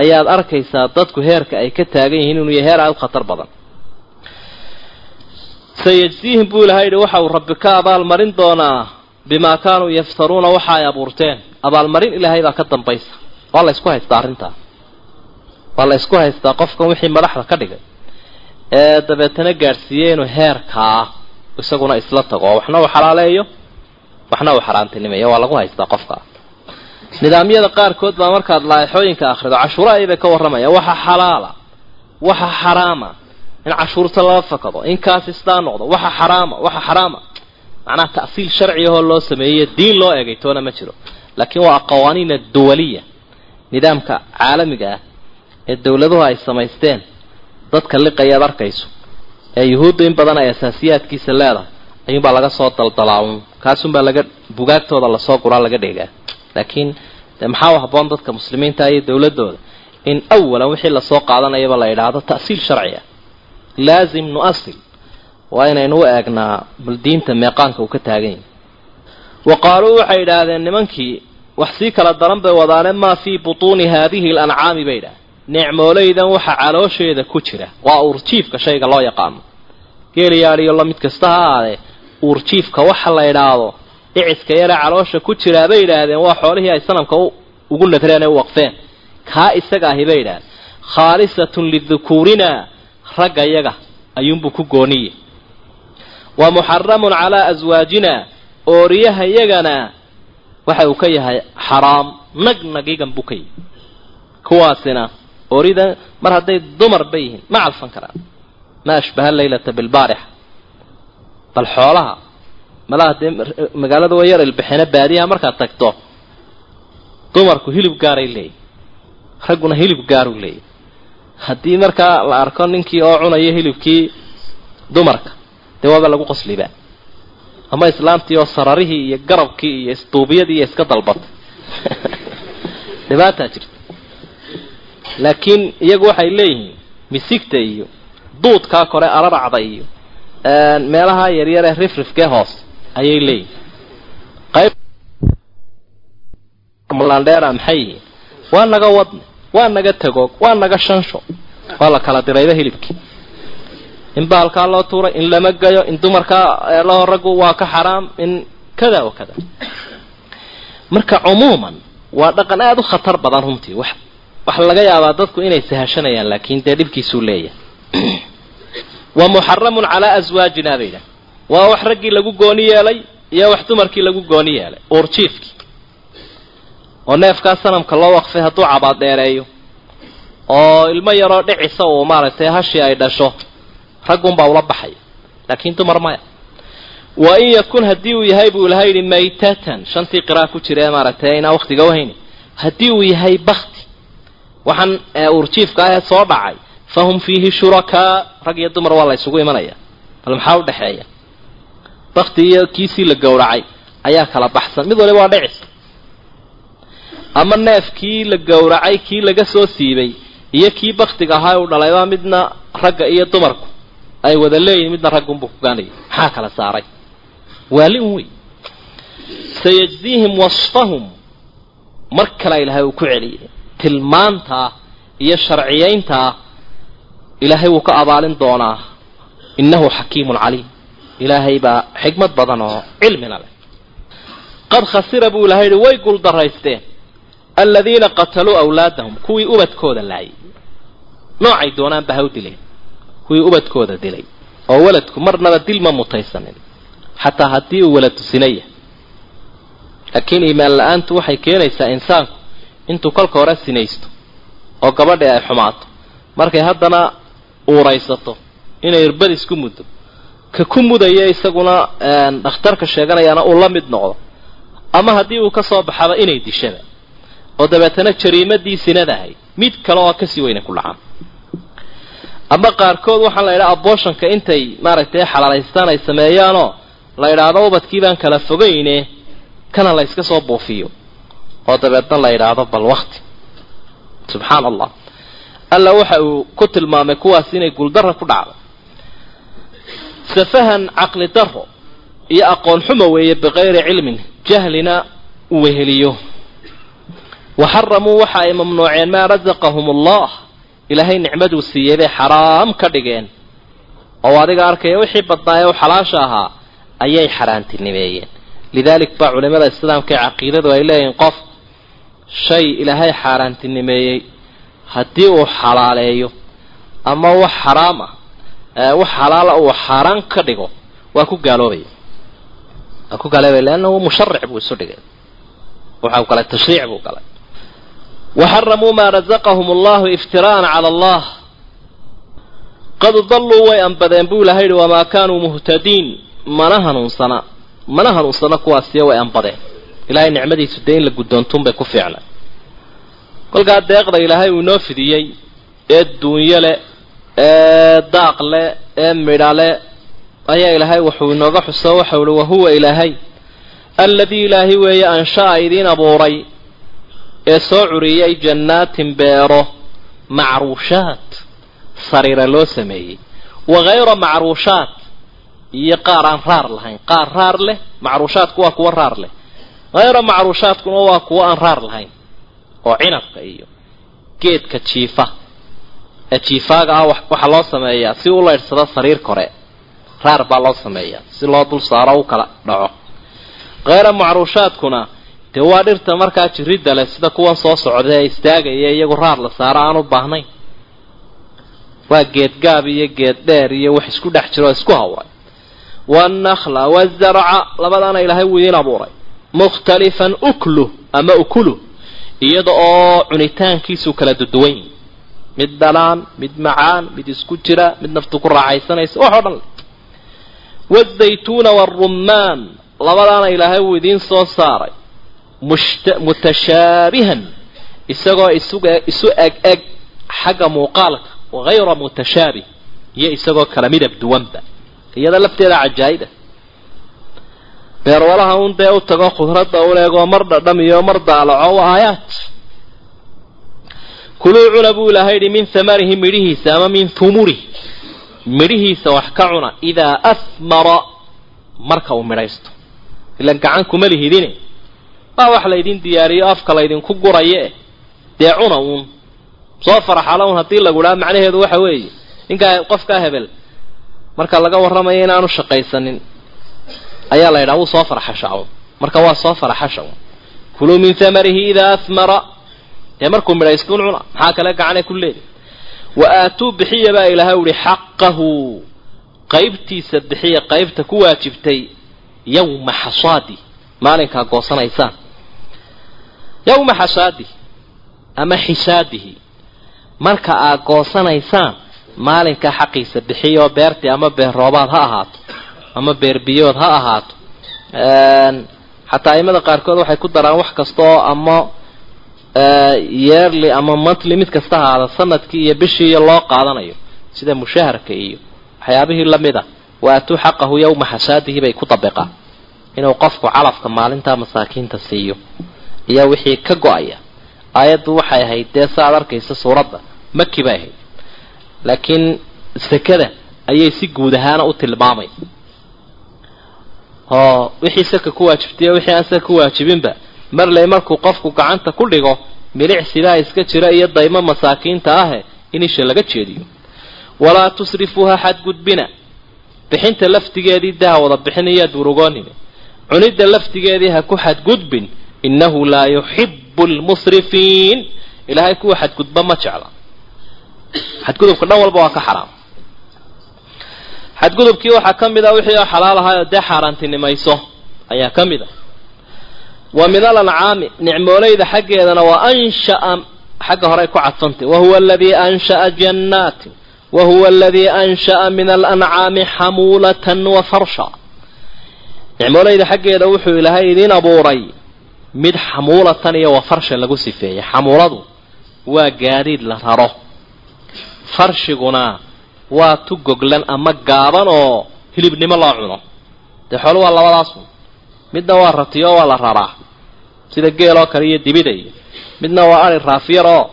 ayaad arkaysaa dadku heerka ay ka taagan yihiin inuu yahay heer aada u khatar badan. Sayajsiihim buu ilahay yihi waxa uu rabbi ka abaalmarin doonaa bimaa kaanuu yaftaruuna waxa ay abuurteen. Abaalmarin ilaahay baa ka dambaysa waa la ysku haystaa arrintaa? Waa la ysku haystaa qofkan wixii madaxda ka dhigay? Ee dabeetana gaadhsiiyey inuu heerkaa isaguna isla tago. Oo waxna uu xalaaleeyo? Waxna uu xaaraantinimeeyo waa lagu haystaa qofka? Nidaamyada qaarkood baa markaad laaixooyinka akhrido cashuura aybay ka warramaya. Waxa xalaala waxa xaraama. In cashuurta lala fakado in kaasistaa noqdo waxa xaraama waxa xaraama. Macnaha ta'siil sharci ahoo loo sameeyey diin loo egay toona ma jiro. Laakiin waa qawaaniin aduwaliya nidaamka caalamiga ah ee dawladuhu ay samaysteen dadka liqayaad arkayso ee yuhuuddu in badan ay asaasiyaadkiisa leedahay ayuunbaa laga soo daldalaaun kaasunbaa laga bugaagtooda la soo guraa laga dheegaa. Laakiin de maxaa u habboon dadka muslimiinta iyo dawladooda in awalan wixii la soo qaadanayaba la yidhaahdo ta'siil sharci ah. Nu'asil waa inaynu u eegnaa bal diinta meeqaanka uu ka taagan yahay. Wa qaaluu waxay yidhaahdeen nimankii wax sii kala daran bay wadaane maa fii butuuni haadihi alancaami bay yidhahdeen. Nicmooleydan waxa caloosheeda ku jira. Waa uurjiifka shayga loo yaqaano. Geeliyaadhiyo la mid kasta ha ahaadee uurjiifka waxa la idhaahdo dhiciska yaree caloosha ku jiraa bay yidhaahdeen waa xoolihii ay sanamka ugu nadreen ee u waqfeen. Kaa isaga ahi bay yidhahdeen. Khaalisatun lidukuurina ragga yaga ayuunbuu ku gooniye. Wa muxaramun calaa aswaajina ooriyaha yagana waxa uu ka yahay xaraam nag nagigan buu ka yahay kuwaasina oorida mar hadday dumar ba yihiin ma calfan karaan. Ma ashbaha laylata bilbaarixa bal xoolaha malaha dee magaalada waa yar ilbixina baadiyaha markaad tagto. Dumarku hilib gaaray leeyihiin ragguna hilib gaaruu leeyahy haddii markaa la arko ninkii oo cunayo hilibkii dumarka dee waaba lagu qosliba ama islaamtii oo sararihii iyo garabkii iyo isduubiyadii iyo iska dalbatay. Dhibaataa jirta. Laakiin iyagu waxay leeyihiin misigta iyo duudkaa kore araracda iyo meelaha yaryar ee rifrifkee hoose ayay leeyihiin qaylandheera maxay yihiin? Waa naga wadne waa naga tagoog waa naga shansho. Waa la kala dirayba hilibkii in baalkaa loo tuuray in lama gayo in dumarkaa laho raggu waa ka xaraam in kada oo kada. Marka cumuuman waa dhaqan aada u khatar badan runtii. Wax waxa laga yaabaa dadku inay sahashanayaan laakiin dee dhibkiisuu leeyahay. Wa muxaramun calaa aswaajina bay yidhaha waa wax raggii lagu gooni yeelay iyo wax dumarkii lagu gooni yeelay uurjiifkii oo neefkaa sanamka loo waqfay hadduu cabaad dheereeyo. Oo ilmo yaroo dhicisa uu maaragtay hashii ay dhasho raggunbaa ula baxaya laakiin dumar maya. Wa in yakun haddii uu yahay buu ilaha yidhi maytatan. Shantii qiraa ku jira ee maaragtay aynaa waktiga uhayni haddii uu yahay bakti waxaan uurjiifka ahee soo dhacay fahum fiihi shurakaa rag iyo dumar waa la ysugu imanaya bal maxaa udhexeeya bakti iyo kiisii la gowracay ayaa kala baxsan. Mid waliba waa dhicis. Ama neefkii la gowracay kii laga soo siibay iyo kii baktiga ahaa uu dhalayba midna ragga iyo dumarku ay wada leeyihiin midna raggunbuu kugaanaya maxaa kala saaray? Waali un wey sayajziihim wasfahum. Mar kale ilaahay uu ku celiyay. Tilmaantaa iyo sharciyayntaa ilaahay wuu ka abaalin doonaa. Innahu xakiimun caliim. Ilaahay baa xikmad badan oo cilmina leh. Qad khasira buu ilahay yihi way guuldaraysteen aladiina qataluu awlaadahum. Kuwii ubadkooda laayay. Noocay doonaanba ha u dileen kuwii ubadkooda dilay oo waladku marnaba dil ma mutaysanin xataa haddii uu walad tusinaya laakiin iimaan la'aantu waxay keenaysaa insaanku intuu kolka hore sinaysto oo gabadhii ay xumaato markay haddana uuraysato inay irbadis ku muddo. Ka ku mudaya isaguna dhakhtarka sheeganayaana uu la mid noqdo ama haddii uu ka soo baxaba inay dishaba. Oo dabeetana jariimadii sinadahay mid kale oo ka sii weyna ku dhacaan ama qaarkood waxaa la yidhaha abooshanka intay maaragtay xalaalaystaan ay sameeyaanoo la yidhaahdo ubadkii baan kala fogayne kana la yska soo buufiyo. Oo dabeedna la yidhaahdo bal wakti subxaan allah alla waxa uu ku tilmaamay kuwaas inay guuldara ku dhacdo. Safahan caqli daro iyo aqoon xumo weeye bikayri cilmin jahlina weheliyo. Waxaramuu waxa ay mamnuuceen maa rasaqahum allah ilaahay nicmaduu siiyey bay xaraam ka dhigeen. oo adiga arkaya wixii badnaaye u xalaasha ahaa ayay xaaraantinimeeyeen lidaalik baa culimada islaamka ee caqiidadu ay leeyihiin qof shay ilaahay xaaraantinimeeyey haddii uu xalaaleeyo ama wax xaraam ah wax xalaala uu xaaraan ka dhigo waa ku gaaloobaya waa ku gaaloobaya leannahu musharic buu isu dhigay. Waxa uu galay tashriic buu galay waxaramuu maa razaqahum allahu iftira'an cala allah qad dalluu way anbadeen buu ilahay yihi wamaa kaanuu muhtadiin mana hanuunsana mana hanuunsana kuwaasiyo way anbadeen ilahay nicmadiisu dee in la guddoontuun bay ku fiicnay kolkaa deeqda ilaahay uu inoo fidiyey ee duunyo leh ee daaq leh ee midha leh ayaa ilaahay wuxuu inooga xuso waxau ihi wahuwa ilaahay alladii ilaahay weeye ansha'a idiin abuuray ee soo curiyay jannaatin beero macruushaat sariira loo sameeyey. Wa hayra macruushaat iyo qaar aan raar lahayn. Qaar raar leh macruushaatku waa kuwa raar leh. Hayra macruushaatkuna waa kuwa aan raar lahayn oo cinabka iyo geedka jiifa. Ee jiifaaga ah waxaa loo sameeyaa si u laydhsado sariir kore. Raar baa loo sameeyaa si loo dul saaro u kala dhaco. Hayra macruushaadkuna dee waa dhirta markaa jiridda leh sida kuwan soo socda ee istaagaya iyagu raar la saaro aan u baahnayn. Waa geed gaab iyo geed dheer iyo wax isku dhex jiro isku hawray. Wannakla wazarca labadaana ilaahay wuu idiin abuuray. Mukhtalifan uklu ama ukulu iyada oo cunitaankiisu kala duduwan yihi mid dhalaan mid macaan mid isku jira mid naftu ku raaxaysanaysa wax oo dhan. Wazaytuuna waarumaan labadaana ilaahay wuu idiin soo saaray mutashaabihan isagoo isu eg eg xagga muuqaalka hayra mutashaabih iyo isagoo kala midab duwanba iyada lafteeda cajaa'ida. Beerwalaha un dee u tago khudradda u eegoo mar dhadhamiyo mar daalaco waa aayaat kuluu cuna buu ilaahay yidhi min hamarihi midhihiisa ama min humurih midhihiisa wax ka cuna idaa asmara marka uu midhaysto. Ilan gacan kuma lihidine waa wax laydin diyaariyo afka laydinku guraye. Dee cuna uun. Soo faraxala un haddii lagu dhaha macnaheedu waxa weeye ninkaa qofkaa hebel marka laga warramayo inaanu shaqaysanin ayaa la yidhaha wuu soo faraxasha un marka waa soo faraxasha un kuluu min hamarihi idaa asmara. Dee markuu midhaystuun cuna maxaa kale gacane ku leedi? Wa aatuu bixiya baa ilaahay uhi xaqahu. Qaybtiisa bixiya qaybta ku waajibtay yawma xasaadi maalinkaa goosanaysaan yawma xasaadi ama xisaadihi. Marka aad goosanaysaan maalinkaa xaqiisa bixiyo beertii ama beer roobaad ha ahaato ama beer biyood ha ahaato. Xataa aimada qaarkood waxay ku daraan wax kasta oo ama yeerli ama monthly mid kasta ahaada sannadkii iyo bishii iyo loo qaadanayo sida mushaharka iyo waxyaabihii la mid a waatuu xaqahu yowma xasaadihi bay ku dabiqaan inuu qofku calafka maalintaa masaakiinta siiyo iyo wixii ka go'aya. Aayaddu waxay ahayd dee sa ad arkaysa suuradda? Maki bay ahayd? Laakiin sekada ayay si guud ahaana u tilmaamay. Oo wixii saka ku waajibtay wixii aan saka ku waajibinba marley markuu qofku gacanta ku dhigo milicsidaa iska jira iyo daymo masaakiinta ahe in isha laga jeediyo. Walaa tusrifuuha xadgudbina bixinta laftigeedii daha wada bixinayaad urugoonine cunidda laftigeedii ha ku xadgudbin innahu laa yuxibu lmusrifiin ilaahay kuwa xadgudba ma jecla xadgudubka dhan walba waa ka xaraam xadgudubkii waxaa ka mid a wixii oo xalaal ahaayoo dee xaaraantinimayso ayaa ka mid a wa min alancaami nicmoolayda xaggeedana waa ansha'a xagga hore ay ku cadfantay wahuwa aladii ansha'a jannaatin wahuwa aladii ansha'a min alancaami xamuulatan wa farsha nicmoolayda xaggeeda wuxuu ilaahay idiin abuuray mid xamuulatan iyo wa farsha lagu sifeeyey. Xamuuladu waa gaadiid la raro. Farshiguna waa tu goglan ama gaaban oo hilibnimo loo cuno. Dee xoolu waa labadaasu midna waa ratiyo waa la raraa. Sida geel oo kale iyo dibida iyo. Midna waa ari raafiyar oo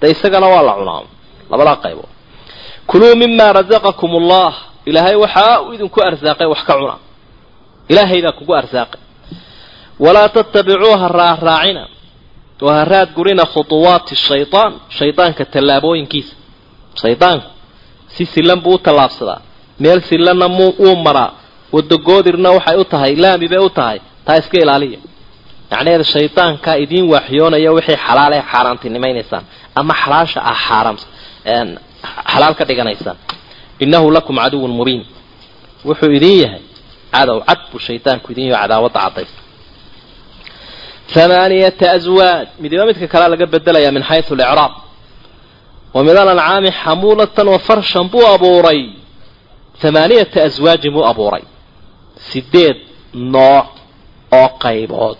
dee isagana waa la cunaa. Labadaa qaybood kuluu mima rasaqakum allah ilaahay waxaa uu idinku arsaaqay wax ka cuna. Ilaahaydaa kugu arsaaqay walaa tattabicuuha raaraacina oo ha raad gurina khutuwaati shaytaan shaydaanka tallaabooyinkiisa shaydaanku si sillan buu u tallaabsadaa meel sillanna mu wuu maraa wadogoodirna waxay u tahay laami bay u tahay taa iska ilaaliya macnaheeda shaydaankaa idiin waaxyoonaya wixii xalaal ee xaaraantinimaynaysaan ama xalaasha ah xaaraam xalaal ka dhiganaysaan innahu lakum caduwun mubiin wuxuu idin yahay cadow cad buu shaydaanku idin yaho cadaawadda caddaysa hamaaniyata aswaaj midiba midka kalea laga bedelayaa min xaysu alicraab wa min alancaami xamuulatan wa farshan buu abuuray hamaaniyata aswaajin buu abuuray sideed nooc oo qaybood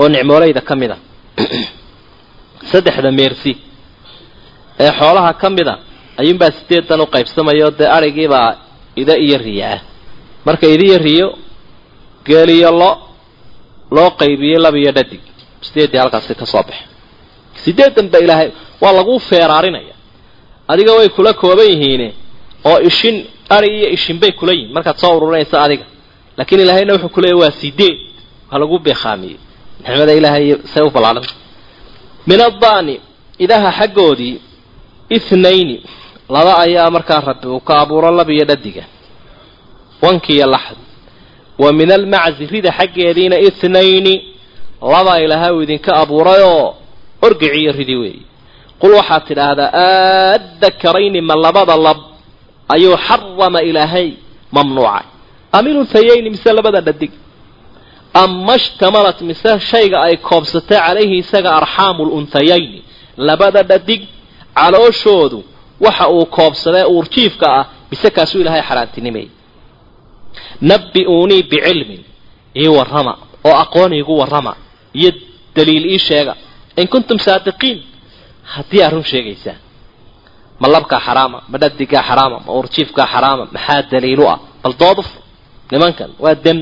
oo nicmoolayda ka mid a saddexda meersi ee xoolaha ka mid a ayuunbaa sideedan u qaybsamayo dee arigiibaa ida iyo riyo ah marka ida iyo riyo geeliyo lo loo qaybiyey laba iyo dhadig. Sideeddii halkaasi ka soo baxe sideedan ba ilaahay waa lagu feeraarinaya. Adiga way kula kooban yihiine oo ishin ari iyo ishin bay kula yihiin markaad soo ururinaysa adiga. Laakiin ilaahayna wuxuu kuleeyahy waa sideed waa lagu beekhaamiyey nicmada ilaahay say u ballaadhan min addaani idaha xaggoodii ithnayni laba ayaa markaa rabbi uu ka abuuro labiyo dhadiga. Wankiiyo laxd wa min almaczi rida xaggeediina ithnayni laba ilaahay uu idinka abuurayoo orgiciyo ridi weeye qul waxaad tidhaahdaa aadakarayni ma labada lab ayuu xarama ilaahay mamnuucay. Am iluthayayni mise labada dhadig? Ama ishtamalat mise shayga ay koobsatay calayhi isaga arxaamu luntayayni labada dhadig calooshoodu waxa uu koobsadee uurjiifka ah mise kaasuu ilaahay xaaraantinimayay nabbi'uunii bicilmin ii warrama oo aqoon iigu warrama. Iyo daliil ii sheega. In kuntum saadiqiin. Haddii aad run sheegaysaan. Ma labkaa xaraama ma dhadigaa xaraama ma uurjiifkaa xaraama maxaa daliilu ah? Bal dood ufur nimankan waa dem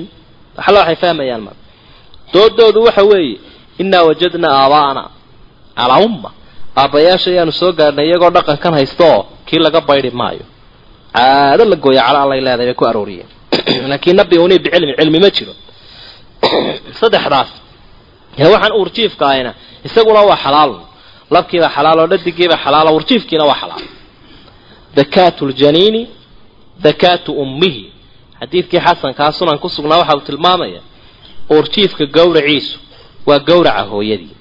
waxala waxay fahmayaan ma. Doodoodu waxa weeye innaa wajadnaa aabaa'ana calaa umma. Aabbayaasha ayaanu soo gaadhnay iyagoo dhaqankan haysta oo kii laga baydi maayo. Caado la gooya cala allay leedahay bay ku arooriyeen laakiin nabi unii bicilmi cilmi ma jiro. Saddexdaas ee waxaan uurjiifka ahayna isaguna waa xalaal. Labkiibaa xalaal oo dhadigiibaa xalaal uurjiifkiina waa xalaal. Dakaatu ljaniini dakaatu ummihi. Xadiidkii xasankaa sunan ku sugnaa waxa uu tilmaamaya uurjiifka gawraciisu waa gawraca hooyadii.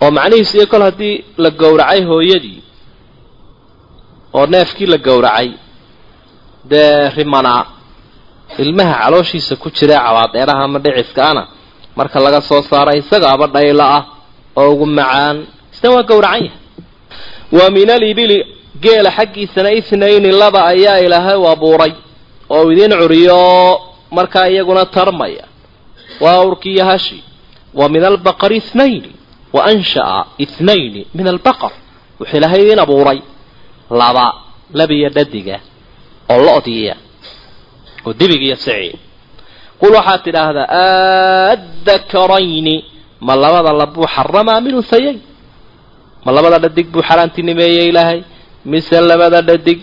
Oo macnihiisu iyo kol haddii la gowracay hooyadii oo neefkii la gowracay dee rimanaa ilmaha calooshiisa ku jira cabaadeeraha ama dhiciskaana marka laga soo saara isagaaba dhayla ah oo ugu macaan. Isna waa gowracan yahay. Wa min alibili geela xaggiisana ithnayni laba ayaa ilaahay u abuuray oo idiin curiyo markaa iyaguna tarmaya. Waa awrkiiyo hashi wa min albaqari ithnayni wa ansha'a ithnayni min albaqar. Wuxuu ilaahay idiin abuuray laba labiyo dhadiga oo lo-diya oo dibig iyo sicii qul waxaad tidhaahdaa addakarayni ma labada labuu xaramaa min unhayayn ma labada dhadig buu xaaraantinimeeyey ilaahay? Mise labada dhadig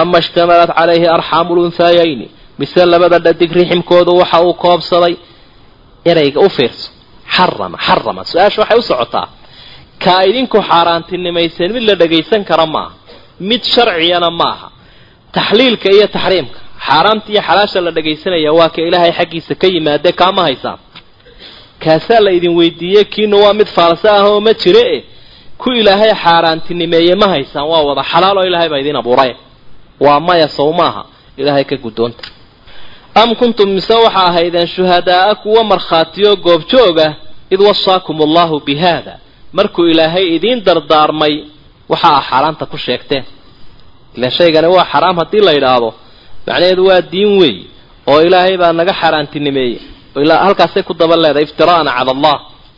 ama ishtamalat calayhi arxaamu lunhaayayni mise labada dhadig riximkoodu waxa uu koobsaday? Erayga u fiirso. Xarama xarama. Su'aasha waxay u socotaa kaa idinku xaaraantinimayseen mid la dhagaysan kara maaha mid sharciyana maaha taxliilka iyo taxriimka xaaraamta iyo xalaasha la dhagaysanaya waa ka ilaahay xaggiisa ka yimaade kaama haysaan kaasaa la idin weydiiyey kiina waa mid faalse ah oo ma jire e ku ilaahay xaaraantinimeeye ma haysaan waa wada xalaal oo ilaahay baa idin abuuray waa maya sow maaha ilaahay ka guddoonta. Am kuntum mise waxa ahaydeen shuhadaa'a kuwa markhaatiyo goobjooga? Id wasaakum allahu bi haada markuu ilaahay idiin dardaarmay waxa ah xaaraanta ku sheegteen. Ila shaygani waa xaraam haddii la yidhaahdo macnaheedu waa diin weey oo ilaahay baa naga xaaraantinimeeyey. Halkaasay ku daba leedahay iftiraa'an cala allah.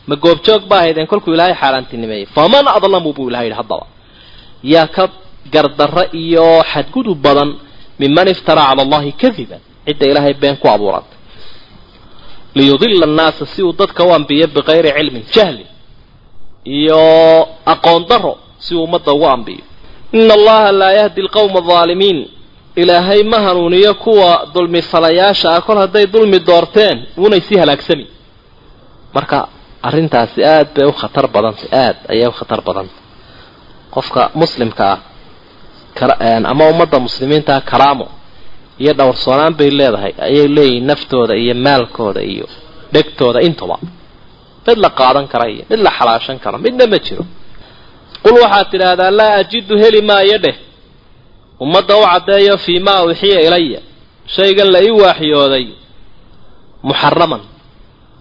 Ma goobjoog ba ahaydeen kolkuu ilaahay xaaraantinimeeyey. Faman adlamu buu ilahay yidhi haddaba. Yaa ka gardarro iyo xadgudub badan miman iftaraa cala allahi kadiban. Cidda ilaahay been ku abuurantay liyudila annaasa si uu dadka u ambiyo bikayri cilmin jahli iyo aqoon daro si uu ummadda ugu ambiyo. Ina allaha laa yahdi alqawma alaalimiin ilaahay ma hanuuniyo kuwa dulmi falayaasha ah kol hadday dulmi doorteen unay si halaagsami marka arrintaasi aad bay u khatar badantay aad ayay u khatar badantay. Qofka muslimka ah ama ummadda muslimiintaa karaamo iyo dhowrsoonaan bay leedahay ayay leeyihiin naftooda iyo maalkooda iyo dhegtooda intuba. Mid la qaadan kara iyo mid la xalaashan karo midna ma jiro. Qul waxaad tidhaahdaa laa ajidu heli maayo dheh ummadda u caddeeyo fii maa uxiya ilaya shaygan la ii waaxyooday muxaraman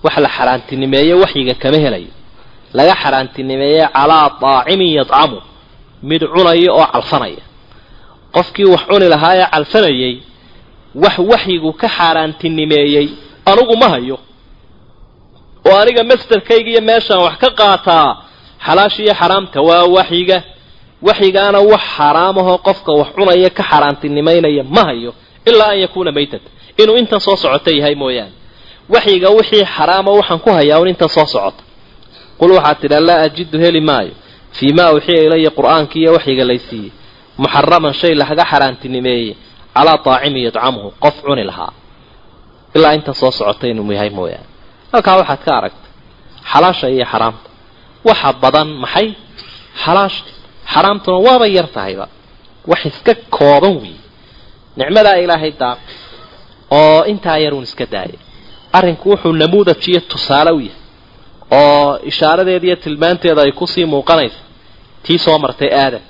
wax la xaaraantinimeeye waxyiga kama helayo. Laga xaaraantinimeeye calaa daacimin yadcamu mid cunaya oo calfanaya. Qofkii wax cuni lahaa ee calfanayay wax waxyigu ka xaaraantinimeeyey anugu ma hayo. Oo aniga mastarkayga iyo meeshaan wax ka qaataa xalaasha iyo xaraamta waa waxyiga waxyigaana wax xaraamahoo qofka wax cunaya ka xaaraantinimaynaya ma hayo ilaa an yakuuna maytata inuu intan soo socota yahay mooyaane waxyiga wixii xaraama waxaan ku hayaa un intan soo socota qul waxaad tidhaa laa ajidu heli maayo fii maa uxiya ilaya qur'aanki iyo waxyiga laysiiyey muxaraman shay laga xaaraantinimeeyey calaa daacimin yadcamuhu qof cuni lahaa ilaa intan soo socota inuu yahay mooyaane halkaa waxaad ka aragtay xalaasha iyo xaraamta waxa badan maxay xalaasha xaraamtuna waaba yar tahayba. Wax iska kooban weeye nicmadaa ilaahay daaq oo intaa yaruun iska daaya arrinku wuxuu namuudaj iyo tusaale u yahay oo ishaaradeeda iyo tilmaanteeda ay ku sii muuqanaysa. Tii soo martay aadam.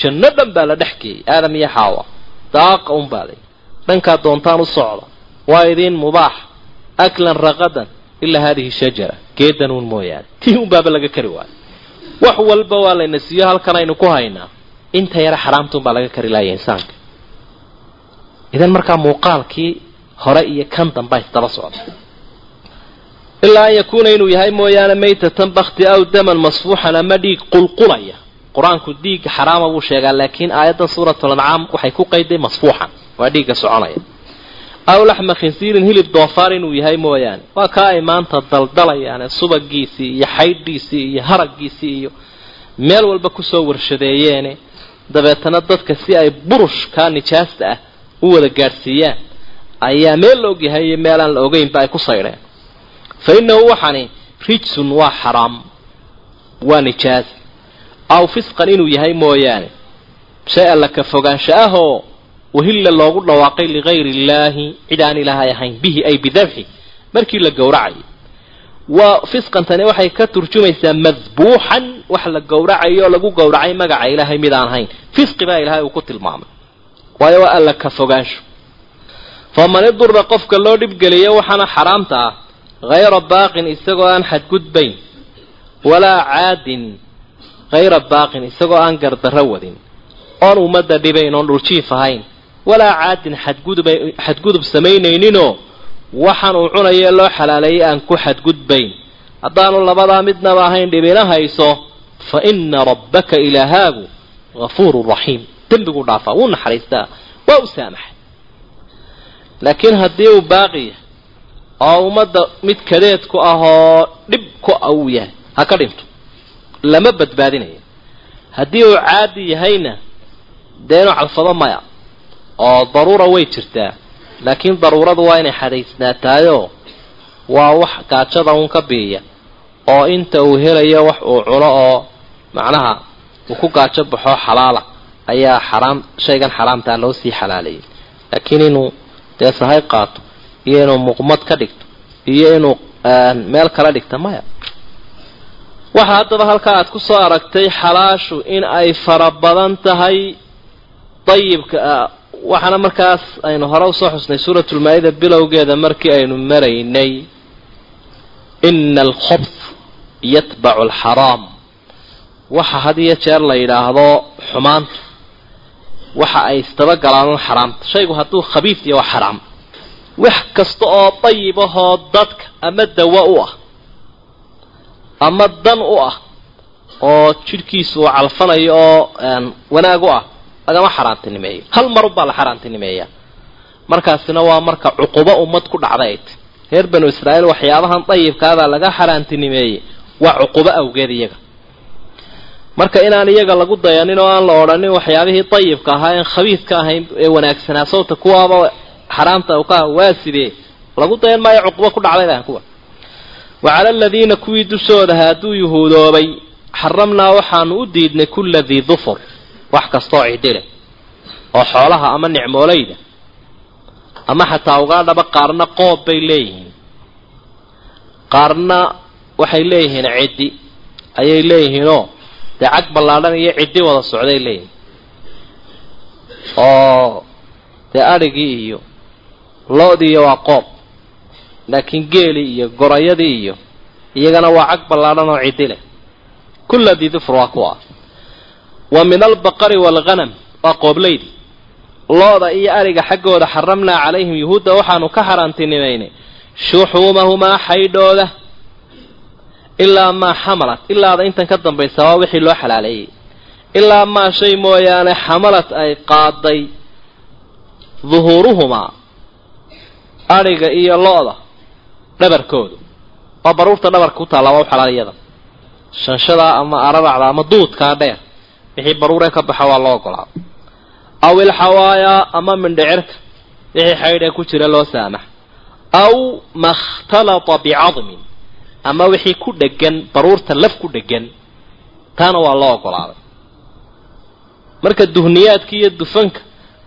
Janno dhan baa la dhex geeyey. Aadam iyo xaawa. Daaqa un baa lay dhankaa doontaan u socda. Waa idiin mubaax. Aklan raqadan ilaa haadihi shajara. Geedan uun mooyaane. Tii un baaba laga kari waayo wax walba waa layna siiyo halkan aynu ku haynaa. Inta yara xaraamtuun baa laga kari laaya insaanka. Idan markaa muuqaalkii hore iyo kan damba isdaba socda ilaa an yakuuna inuu yahay mooyaane maytatan bakti aw daman masfuuxan ama dhiig qulqulaya. Qur'aanku dhiig xaraama buu sheegaa laakiin aayadda suuratul ancaam waxay ku qayday masfuuxan. Waa dhiigga soconaya aw laxma khinsiirin hilib doofaar inuu yahay mooyaane. Waa kaa ay maanta daldalayaane subagiisii iyo xaydhiisii iyo haraggiisii iyo meel walba ku soo warshadeeyeene. Dabeetana dadka si ay burushkaa nijaasta ah u wada gaadhsiiyaan ayaa meel la ogyahay iyo meel aan la ogeynba ay ku saydheen. Fa innahu waxani rijsun waa xaraam waa nijaas. Aw fisqan inuu yahay mooyaane. Shay alla ka fogaansha ahoo wahilla loogu dhawaaqay ligayri illaahi cid aan ilaahay ahayn bihi ay bidabxi markii la gowracayay waa fisqantani waxay ka turjumaysaa madbuuxan wax la gowracayo lagu gowracay magaca ilaahay mid aan ahayn. Fisqi baa ilaahay uu ku tilmaamay. Waayo waa alla ka fogaansho. Faman idura qofka loo dhibgeliyo waxaana xaraamta ah hayra baaqin isagoo aan xadgudbayn walaa caadin hayra baaqin isagoo aan gardarro wadin. Oon ummadda dhibayn oon dhuljiif ahayn walaa caadin xadgudub samaynayninoo waxaan uu cunayee loo xalaaleeyay aan ku xadgudbayn. Haddaanu labadaa midnaba ahayn dhibina hayso fa ina rabbaka ilaahaagu gafuurun raxiim. Dembiguu dhaafaa wuu naxariistaa waa u saamaxay. Laakiin haddii uu baaqiya oo ummadda mid kadeed ku ah oo dhib ku a uu yahay ha ka dhinto lama badbaadinayo haddii uu caadi yahayna dee inuu calfado maya oo daruura way jirtaa. Laakiin daruuradu waa inay xadaysnaataayoo waa wax gaajada uun ka biiya. Oo inta uu helayo wax uu cuno oo macnaha uu ku gaajo baxo xalaala ayaa xaraam shaygan xaraamtaa loo sii xalaaleeyay laakiin inuu dee sahay qaato iyo inuu muqmad ka dhigto iyo inuu meel kala dhigto maya. Waxa haddaba halkaa aad ku soo aragtay xalaashu in ay fara badan tahay dayibka waxaana markaas aynu hore u soo xusnay suuratulmaa-ida bilowgeeda markii aynu maraynay ina alkhobs yatbacu alxaraam waxa had iyo jeer la yidhaahdo xumaantu waxa ay istabagalaan xaraamta. Shaygu hadduu khabiif iyo waa xaraam. Wax kasta oo dayib ahoo dadka ama dawa u ah ama dan u ah oo jidhkiisu uu calfanayo oo wanaag u ah lagama xaaraantinimeeyo hal mar ubaa la xaaraantinimeeyaa markaasina waa marka cuqubo ummad ku dhacday ay tay reer banu israa'iil waxyaabahan dayibkaabaa laga xaaraantinimeeyey waa cuqubo awgeed iyaga. Marka inaan iyaga lagu dayanin oo aan la odhanin waxyaabihii dayibka ahaa en khabiidka ahayn ee wanaagsanaa sawta kuwaaba xaraamta ka waa lagu dayan maayo cuqubo ku dhacday baahan kuwa wa cala aladiina kuwii dushooda hadduu yuhuudoobay xaramnaa waxaanu u diidnay kulla dii dufur wax kastaoo cidhile oo xoolaha ama nicmoolayda ama xataa ugaadhaba qaarna qoob bay leeyihiin. Qaarna waxay leeyihiin ciddi ayay leeyihiinoo dee cag ballaadhan iyo ciddi wada socday leeyihiin. Oo dee adhigii iyo lo-diiyo waa qoob laakiin geelii iyo gorayadii iyo iyagana waa cag ballaadhan oo ciddi leh. Kulla dii dufur waa kuwa wa min albaqari waalghanam waa qooblaydi looda iyo ariga xaggooda xaramnaa calayhim yuhuudda waxaanu ka xaaraantinimaynay shuxuumahumaa xaydhooda ilaa maa xamalat ilaada intan ka dambaysa waa wixii loo xalaaleeyey ilaa maa shay mooyaane xamalat ay qaaday duhuuruhumaa adhiga iyo lo-da dhabarkoodu. Waa baruurta dhabarka ku taalla waa u xalaal iyada. Shanshadaa ama araracda ama duudkaa dheer wixii baruuree ka baxa waa loo ogolaa aw ilxawaayaa ama mindhicirka wixii xaydhee ku jira loo saamax. Aw makhtalata bicadmin ama wixii ku dhegan baruurta laf ku dhegan taana waa loo ogolaaday marka duhniyaadka iyo dufanka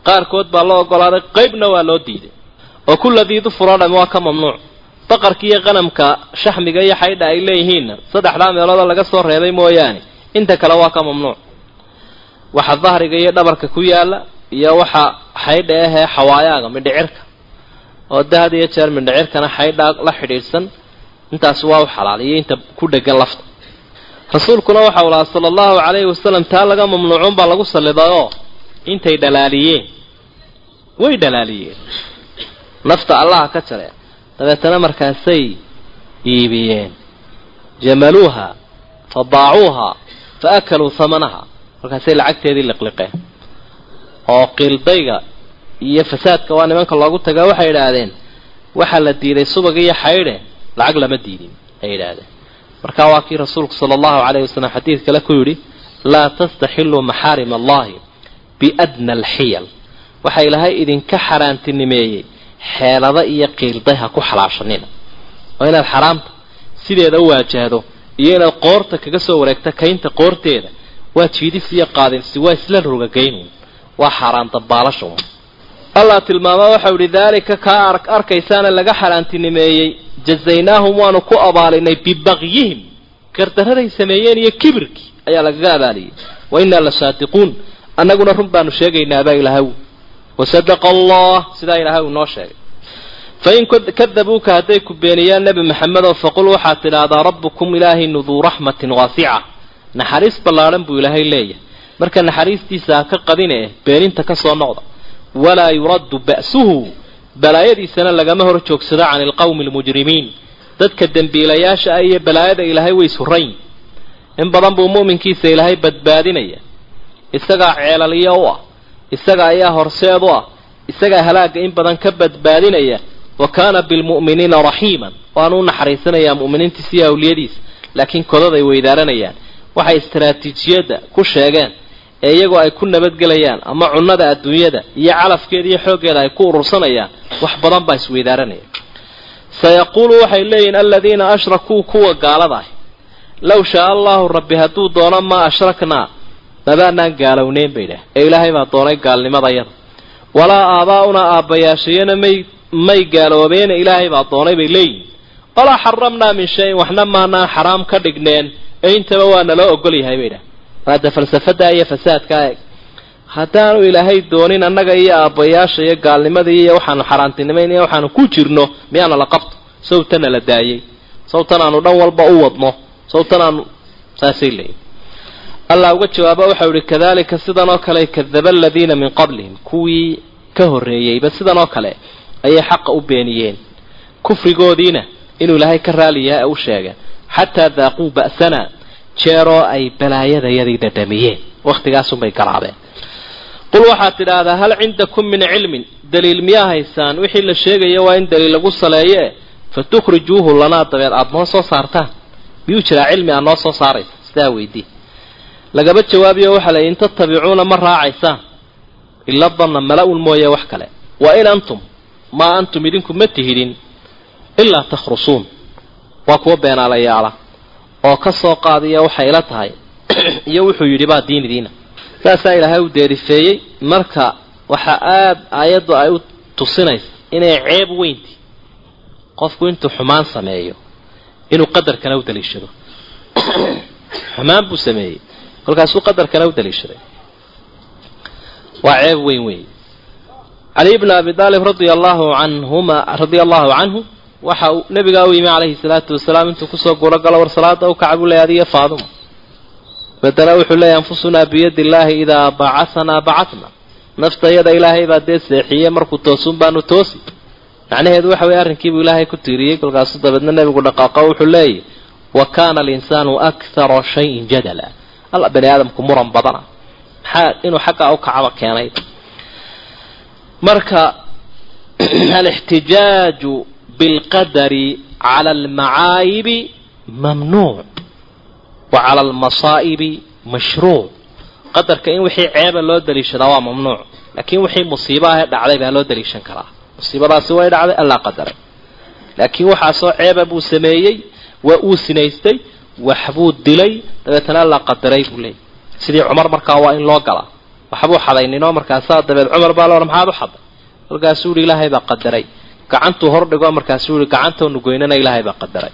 qaarkood baa loo ogolaaday qaybna waa loo diiday. Oo kulladii dufur oo dhami waa ka mamnuuc. Baqarka iyo qanamka shaxmiga iyo xaydha ay leeyihiinna saddexdaa meeloodoo laga soo reebay mooyaane inta kale waa ka mamnuuc waxa dahriga iyo dhabarka ku yaalla iyo waxa xaydha ahee xawaayaaga mindhicirka. Oo de had iyo jeer mindhicirkana xaydhaa la xidhiidhsan intaasi waa u xalaal iyo inta ku dhegan lafta. Rasuulkuna waxau lahaa sala allahu calayhi wasalam taa laga mamnuucun baa lagu sallidayoo intay dhalaaliyeen. Way dhalaaliyeen. Nafta allaha ka jare dabeetana markaasay iibiyeen. Jamaluuha fa daacuuha fa akaluu hamanaha markaasay lacagteedii liqliqeen. Oo qiildayga iyo fasaadka waa nimanka loogu tagaa waxay idhaahdeen waxaa la diiday subag iyo xaydhe lacag lama diidin ay yidhaahdeen. Marka waa kii rasuulku sala allahu calayhi wasalam xadiid kale ku yidhi laa tastaxiluu maxaarim allahi biadna alxiyal. Waxaa ilaahay idinka xaaraantinimeeyey xeelada iyo qiilday ha ku xalaashanina. Oo inaad xaraamta sideeda u waajahdo iyo inaad qoorta kaga soo wareegta kaynta qoorteeda waa jiidis iyo qaadinsi waa isla rogagaynun waa xaaraan dabaalasha un allah tilmaama waxau ihi daalika kaa arkaysaana laga xaaraantinimeeyey jazaynaahum waanu ku abaalinay bibagyihim gardaraday sameeyeen iyo kibirkii ayaa lagaga abaaliyey. Wa innaa la saadiquun. Annaguna run baanu sheegaynaabaa ilaahaw. Wasadaqa allah sidaa ilaahay uu noo sheegay. Fain kadabuuka hadday ku beeniyaan nebi maxamedow faqul waxaad tidhaahdaa rabbukum ilaahaynu duu raxmatin waasica naxariis ballaadhan buu ilaahay leeyahay. Marka naxariistiisa ha ka qadine beeninta ka soo noqda. Walaa yuraddu ba'suhu balaayadiisana lagama hor joogsado cani alqawmi almujrimiin dadka dembiilayaasha ah iyo balaayada ilaahay way surrayin in badan buu mu'minkiisa ilaahay badbaadinaya. Isagaa ceelaliyo u ah isaga ayaa horseed u ah isagaa halaagga in badan ka badbaadinaya. Wa kaana bilmu'miniina raxiiman waanu u naxariisanayaa mu'miniintiisa iyo awliyadiisa laakiin kodad ay weydaaranayaan waxay istaraatiijiyadda ku sheegeen ee iyagoo ay ku nabadgelayaan ama cunnada adduunyada iyo calafkeeda iyo xooggeeda ay ku urursanayaan wax badan baa isweydaaranaya sayaquulu waxay leeyihiin aladiina ashrakuu kuwa gaalada ah low shaa allahu rabbi hadduu doono maa ashraknaa mabaanaan gaalowneyn bay dhah ee ilaahay baa doonay gaalnimadayada walaa aabaa'unaa aabbayaashayana may may gaaloobeena ilaahay baa doonay bay leeyihiin walaa xaramnaa min shayin waxna maanaan xaraam ka dhigneen. Ee intaba waa naloo ogol yahay bay dhah waada falsafada iyo fasaadkaa eeg haddaanu ilaahay doonin annaga iyo aabbayaasha iyo gaalnimadii iyo waxaanu xaaraantinimayn iyo waxaanu ku jirno miyaana la qabto? Sawtana la daayay sawtan aanu dhan walba u wadno. Sawtan aanu saasay leeyihiin allah uga jawaabo waxau ihi kadalika sidan oo kale kadaba aladiina min qablihim. Kuwii ka horreeyeyba sidan oo kale ayay xaqa u beeniyeen. Kufrigoodiina inuu ilaahay ka raali yahay u sheegeen xataa daaquu ba'sana jeeroo ay balaayadayadii dhadhamiyeen wakhtigaasunbay garaabeen qul waxaad tidhaahdaa hal cindakum min cilmin? Daliil miyaa haysaan wixii la sheegaya waa in daliil lagu saleeye. Fa tukhrijuuhu lanaa dabeed aada noo soo saartaan miyuu jiraa cilmi aad noo soo saaraysa sidaa weydii. Lagaba jawaabiyo waxaa la in tatabicuuna ma raacaysaan. Ila danna mala-un mooye wax kale. Wa in antum? Maa antum idinku ma tihidin ilaa takhrusuun. Waa kuwa beenaalayaala oo ka soo qaadiya waxay ila tahay. Iyo wuxuu yidhi baa diinidiina. Saasaa ilaahay u deerifeeyey marka waxa aada aayaddu ay u tusinaysa inay ceeb weynti qofku intuu xumaan sameeyo inuu qadarkana u daliishado. Xumaan buu sameeyey kolkaasuu qadarkana u daliishaday. Waa ceeb weyn weey cali bn abi aalib radia allahu canhuma radia allahu canhu waxa nabigaa u yimi calayhi salaatu wasalaam intuu ku soo guuro galo war salaada u kaca buu leeyay adiyo faaduma bedela wuxuu leeyahy anfusunaa biyadi illaahi idaa bacahanaa bacatna. Naftayada ilaahay baa dee seexiyey markuu toosun baanu toosi. Macnaheedu waxa weye arrinkiibuu ilaahay ku tiiriyey kolkaasu dabeedna nebigu dhaqaaqo wuxuu leeyahy wa kaana alinsaanu akthara shayin jadala. Alla bani aadamku muran badana. Maxaa inuu xaggaa u kacaba keenay? Marka alixtijaaju bilqadari cala almacaayibi mamnuuc wa cala almasaa'ibi mashruuc qadarka in wixii ceeba loo daliishadaa waa mamnuuc laakiin wixii musiibo ahee dhacday baa loo daliishan karaa musiibadaasi way dhacday allaa qadaray laakiin waxaasoo ceeba buu sameeyey waa uu sinaystay waxbuu dilay dabeetana allaa qadaray buu leeyay sidii cumar markaa waa in loo galaa waxbuu xadayninoo markaasaa dabeed cumar baa loodhan maxaad u xaday kolkaasuu yihi ilaahay baa qadaray gacantuu hordhigo markaasuu yihi gacantoonu goynana ilaahay baa qadaray.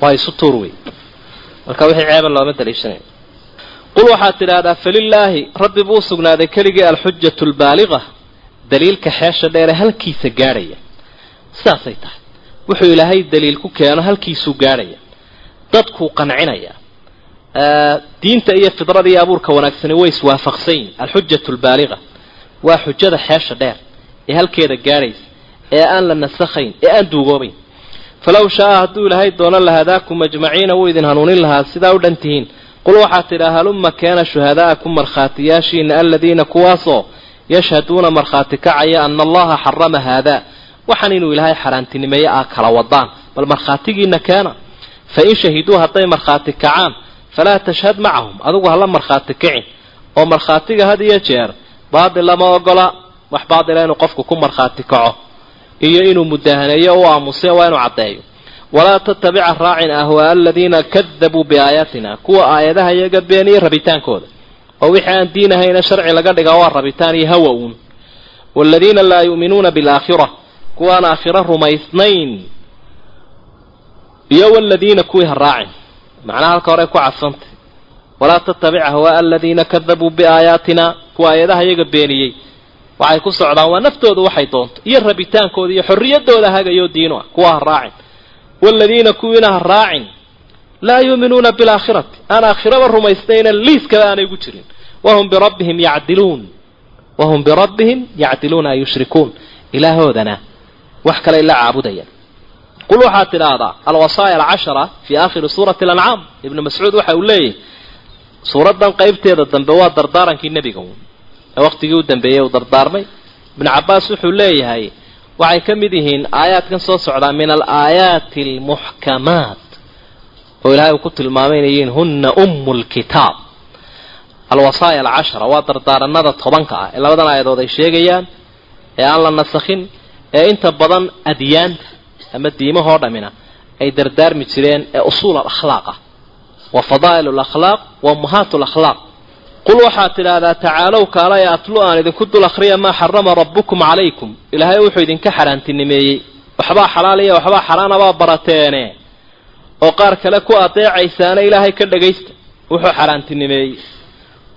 Waa isu tuur wey marka wixii ceeba looma daliishanay qul waxaad tidhaahdaa falilaahi rabbi buu usugnaaday keligii alxujatu lbaaliqa daliilka xeesha dheere halkiisa gaadhaya. Sidaasay tahay. Wuxuu ilaahay daliil ku keeno halkiisuu gaadhaya. Dadkuu qancinaya. Diinta iyo fidrada abuurka wanaagsani way iswaafaqsan yihiin alxujatu lbaaliqa waa xujada xeesha dheer ee halkeeda gaadhaysa ee aan la nasakhayn ee aan duugoobayn falow shaa hadduu ilaahay doonan lahadaakum ajmaciina wuu idin hanuunin lahaa sidaa u dhan tihiin. Qul waxaad tidhaa halumma keena shuhadaa'akum markhaatiyaashiina aladiina kuwaasoo yashhaduuna markhaati kacaya ana allaha xarama haadaa waxaan inuu ilaahay xaaraantinimeeye ah kala wadaan bal markhaatigiina keena. Fa in shahiduu hadday markhaati kacaan falaa tashhad macahum adigu hala markhaati kicin. Oo markhaatiga had iyo jeer baadil lama ogola wax baadila inuu qofku ku markhaati kaco iyo inuu mudaahaneeyo u aamuse waa inuu caddeeyo. Walaa tatabica raacin ahwaa aladiina kadabuu biaayaatina kuwa aayadaha iyaga beeniyey rabitaankooda. Oo wixii aan diin ahayna sharci laga dhigaa waa rabitaan iyo hawa uun. Waaladiina laa yu'minuuna bilaakhira kuwaan aakhiro rumaysnayn. Iyo waladiina kuwii ha raacin. Macnaha halka hore ku cadfantay walaa tatabic ahwaa aladiina kadabuu biaayaatina kuwa aayadaha iyaga beeniyey waxay ku socdaan waa naftooda waxay doonto iyo rabitaankooda iyo xorriyadooda hagayo diinu ah kuwa ha raacin. Waaladiina kuwiina ha raacin. Laa yuuminuuna bilaakhirati. Aan aakhiraba rumaysnayna liiskaba aanay ugu jirin. Wahum birabbihim yacdiluun. Wahum birabbihim yacdiluuna ay yushrikuun. Ilaahoodana wax kale la caabudayaan. Qul waxaad tidhaahdaa alwasaaya alcashara fii aakhiri suurati alancaam ibnu mascuud waxa uu leeyahy suuraddan qaybteeda dambe waa dardaarankii nebiga waqtigii u dambeeyey uu dardaarmay. Ibnu cabbaas wuxuu leeyahay waxay ka mid yihiin aayaadkan soo socdaa min alaayaati almuxkamaat oo ilahay uu ku tilmaamay inay yihiin huna ummu lkitaab alwasaaya alcashara waa dardaaranada tobanka ah ee labadan aayadood ay sheegayaan ee aan la nasakhin ee inta badan adyaanta ama diimahoo dhammina ay dardaarmi jireen ee usuul alakhlaaq ah. Wa fadaa'il alakhlaaq wa ummahaat alakhlaaq qul waxaad tidhaahdaa tacaalow kaalaya atlu aan idinku dul akhriya maa xarama rabbukum calaykum ilaahay wuxuu idinka xaaraantinimeeyey waxbaa xalaaliya waxbaa xaraanabaa barateene oo qaar kale ku adeecaysaana ilaahay ka dhagaysta wuxuu xaaraantinimeeyey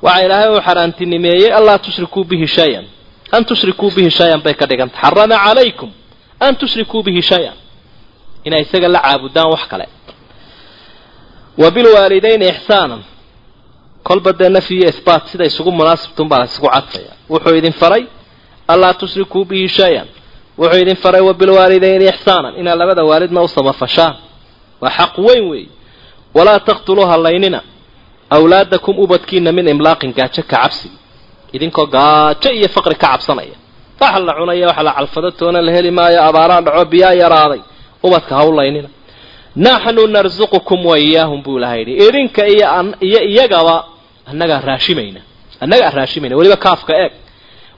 waxa ilaahay uu xaaraantinimeeyey anlaa tushrikuu bihi shay-an an tushrikuu bihi shay-an bay ka dhiganta xarama calaykum an tushrikuu bihi shay-an inay isaga la caabudaan wax kale wa bilwaalidayni ixsaanan kolba dee nafyi iyo isbaat sida isugu munaasibtun baa isugu cadfaya. Wuxuu idin faray anlaa tushrikuu bihi shay-an. Wuxuu idin faray wa bilwaalidayni ixsaanan. Inaad labada waalidna u samafashaan. Waa xaq weyn weey. Walaa taqtuluu hallaynina awlaadakum ubadkiina min imlaaqin gaajo ka cabsi. Idinkoo gaajo iyo faqri ka cabsanaya. Waxa la cunaya waxa la calfado toona la heli maayo abaaraa dhaco biyaa yaraaday. Ubadka ha u laynina naxnu narsuqukum wa iyaahum buu ilaha yidhi. Idinka iyo iyo iyagaba annagaa raashimayna annagaa raashimayna weliba kaafka eeg.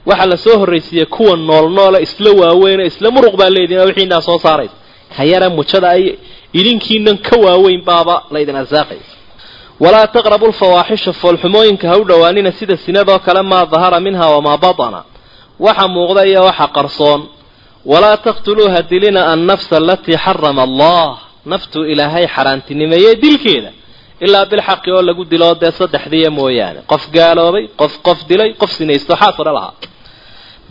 Waxaa la soo horraysiiyey kuwa nool noole isla waaweyne isla muruq baa leedihin wixiinaa soo saaraysa. Ka yara mujada ay idinkiinan ka waaweyn baaba laydin arsaaqaya walaa taqrabu lfawaaxisha foolxumooyinka ha u dhowaanina sida sinadoo kale maa dahara minha wamaa batana. Waxa muuqda iyo waxa qarsoon. Walaa taqtuluu ha dilina annafsa alatii xarama allah. Naftuu ilaahay xaaraantinimeeyey dilkeeda ilaa bilxaqi oo lagu dilo dee saddexdiiya mooyaane. Qof gaaloobay qof qof dilay qof sinaysto xaasore lahaa.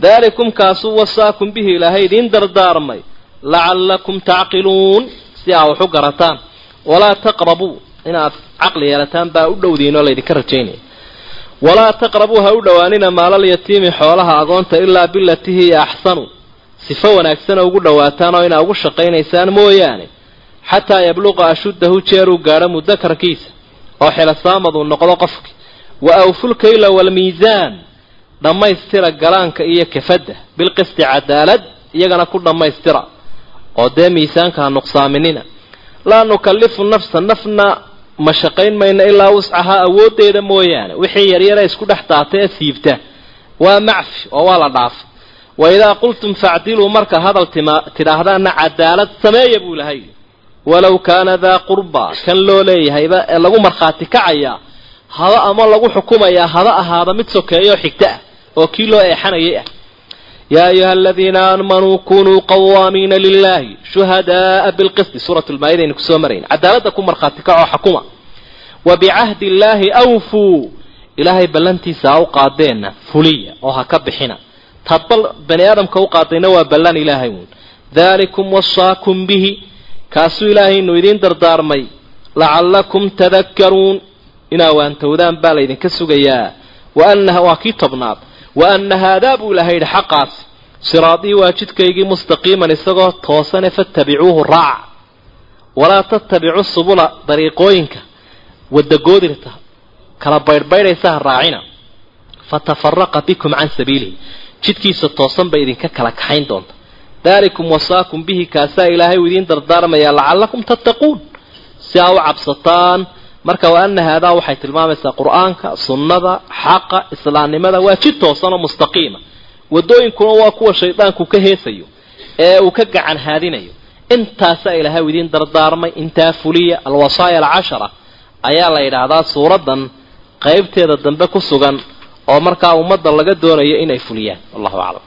Daalikum kaasuu wasaakum bihi ilaahay idiin dardaarmay. Lacallakum tacqiluun. Si aa wax u garataan. Walaa taqrabuu. Inaad caqli yeelataan baa u dhowdiin oo laydinka rajaynaya walaa taqrabuu ha u dhowaanina maalalyatiimi xoolaha agoonta ilaa bilatii hiya axsanu sifo wanaagsan oo ugu dhowaataan oo inaa ugu shaqaynaysaan mooyaane xataa yabluqa ashuddahu jeeruu gaadho mudakarkiisa oo xilasaamaduu noqdo qofki. Wa awfulkayla waalmiisaan dhammaystira galaanka iyo kafadda. Bilqisti cadaalad iyagana ku dhammaystira. Oo dee miisaanka ha nuqsaaminina. Laa nukallifu nafsa nafna ma shaqayn mayno ilaa wuscahaa awooddeeda mooyaane. Wixii yaryara isku dhex daata ee siibta. Waa macfi oo waa la dhaafay wa idaa qultum facdiluu marka hadal tidhaahdaana cadaalad sameeya buu ilahay walow kaana daa qurbaa kan loo leeyahayba ee lagu markhaati kacayaa haba ama lagu xukumayaa haba ahaada mid sokeeyo xigto ah oo kii loo eexanayay ah. Yaa ayuha aladiina aamanuu kunuu qawaamiina lilahi shuhadaaa bilqisti. Suurat lmaayida aynu ku soo marayn. Cadaaladda ku markhaati kacoo xakuma wa bicahdi illaahi awfuu. Ilaahay ballantiisa ha u qaadeenna fuliya oo ha ka bixina. Taad bal bani aadamka u qaadayna waa ballan ilaahay uun. Daalikum wasaakum bihi kaasuu ilaahaynu idiin dardaarmay lacallakum tadakkaruun. Inaa waantowdaan baa laydinka sugayaa. Wa annaha waa kii tobnaad. Wa anna haadaa buu ilahay yidhi xaqaasi siraadii waa jidkaygii mustaqiiman isagoo toosane fattabicuuhu raaca walaa tattabicu subula dariiqooyinka wadagoodirta kala baydhbaydhaysa ha raacina. Fatafaraqa bikum can sabiilihi. Jidkiisa toosan bay idinka kala kaxayn doonta daalikum wasaakum bihi kaasaa ilaahay uu idiin dardaarmaya lacallakum tattaquun. Si aa u cabsataan marka wa ana haadaa waxay tilmaamaysaa qur'aanka sunnada xaqa islaamnimada waa jid toosan oo mustaqiima. Wadooyinkuna waa kuwa shaydaanku ka heesayo ee uu ka gacan haadinayo. Intaasaa ilaahay uu idiin dardaarmay intaa fuliya alwasaaya alcashara ayaa la yidhaahdaa suuraddan qaybteeda dambe ku sugan oo markaa ummadda laga doonayo inay fuliyaan. Wallahu aclam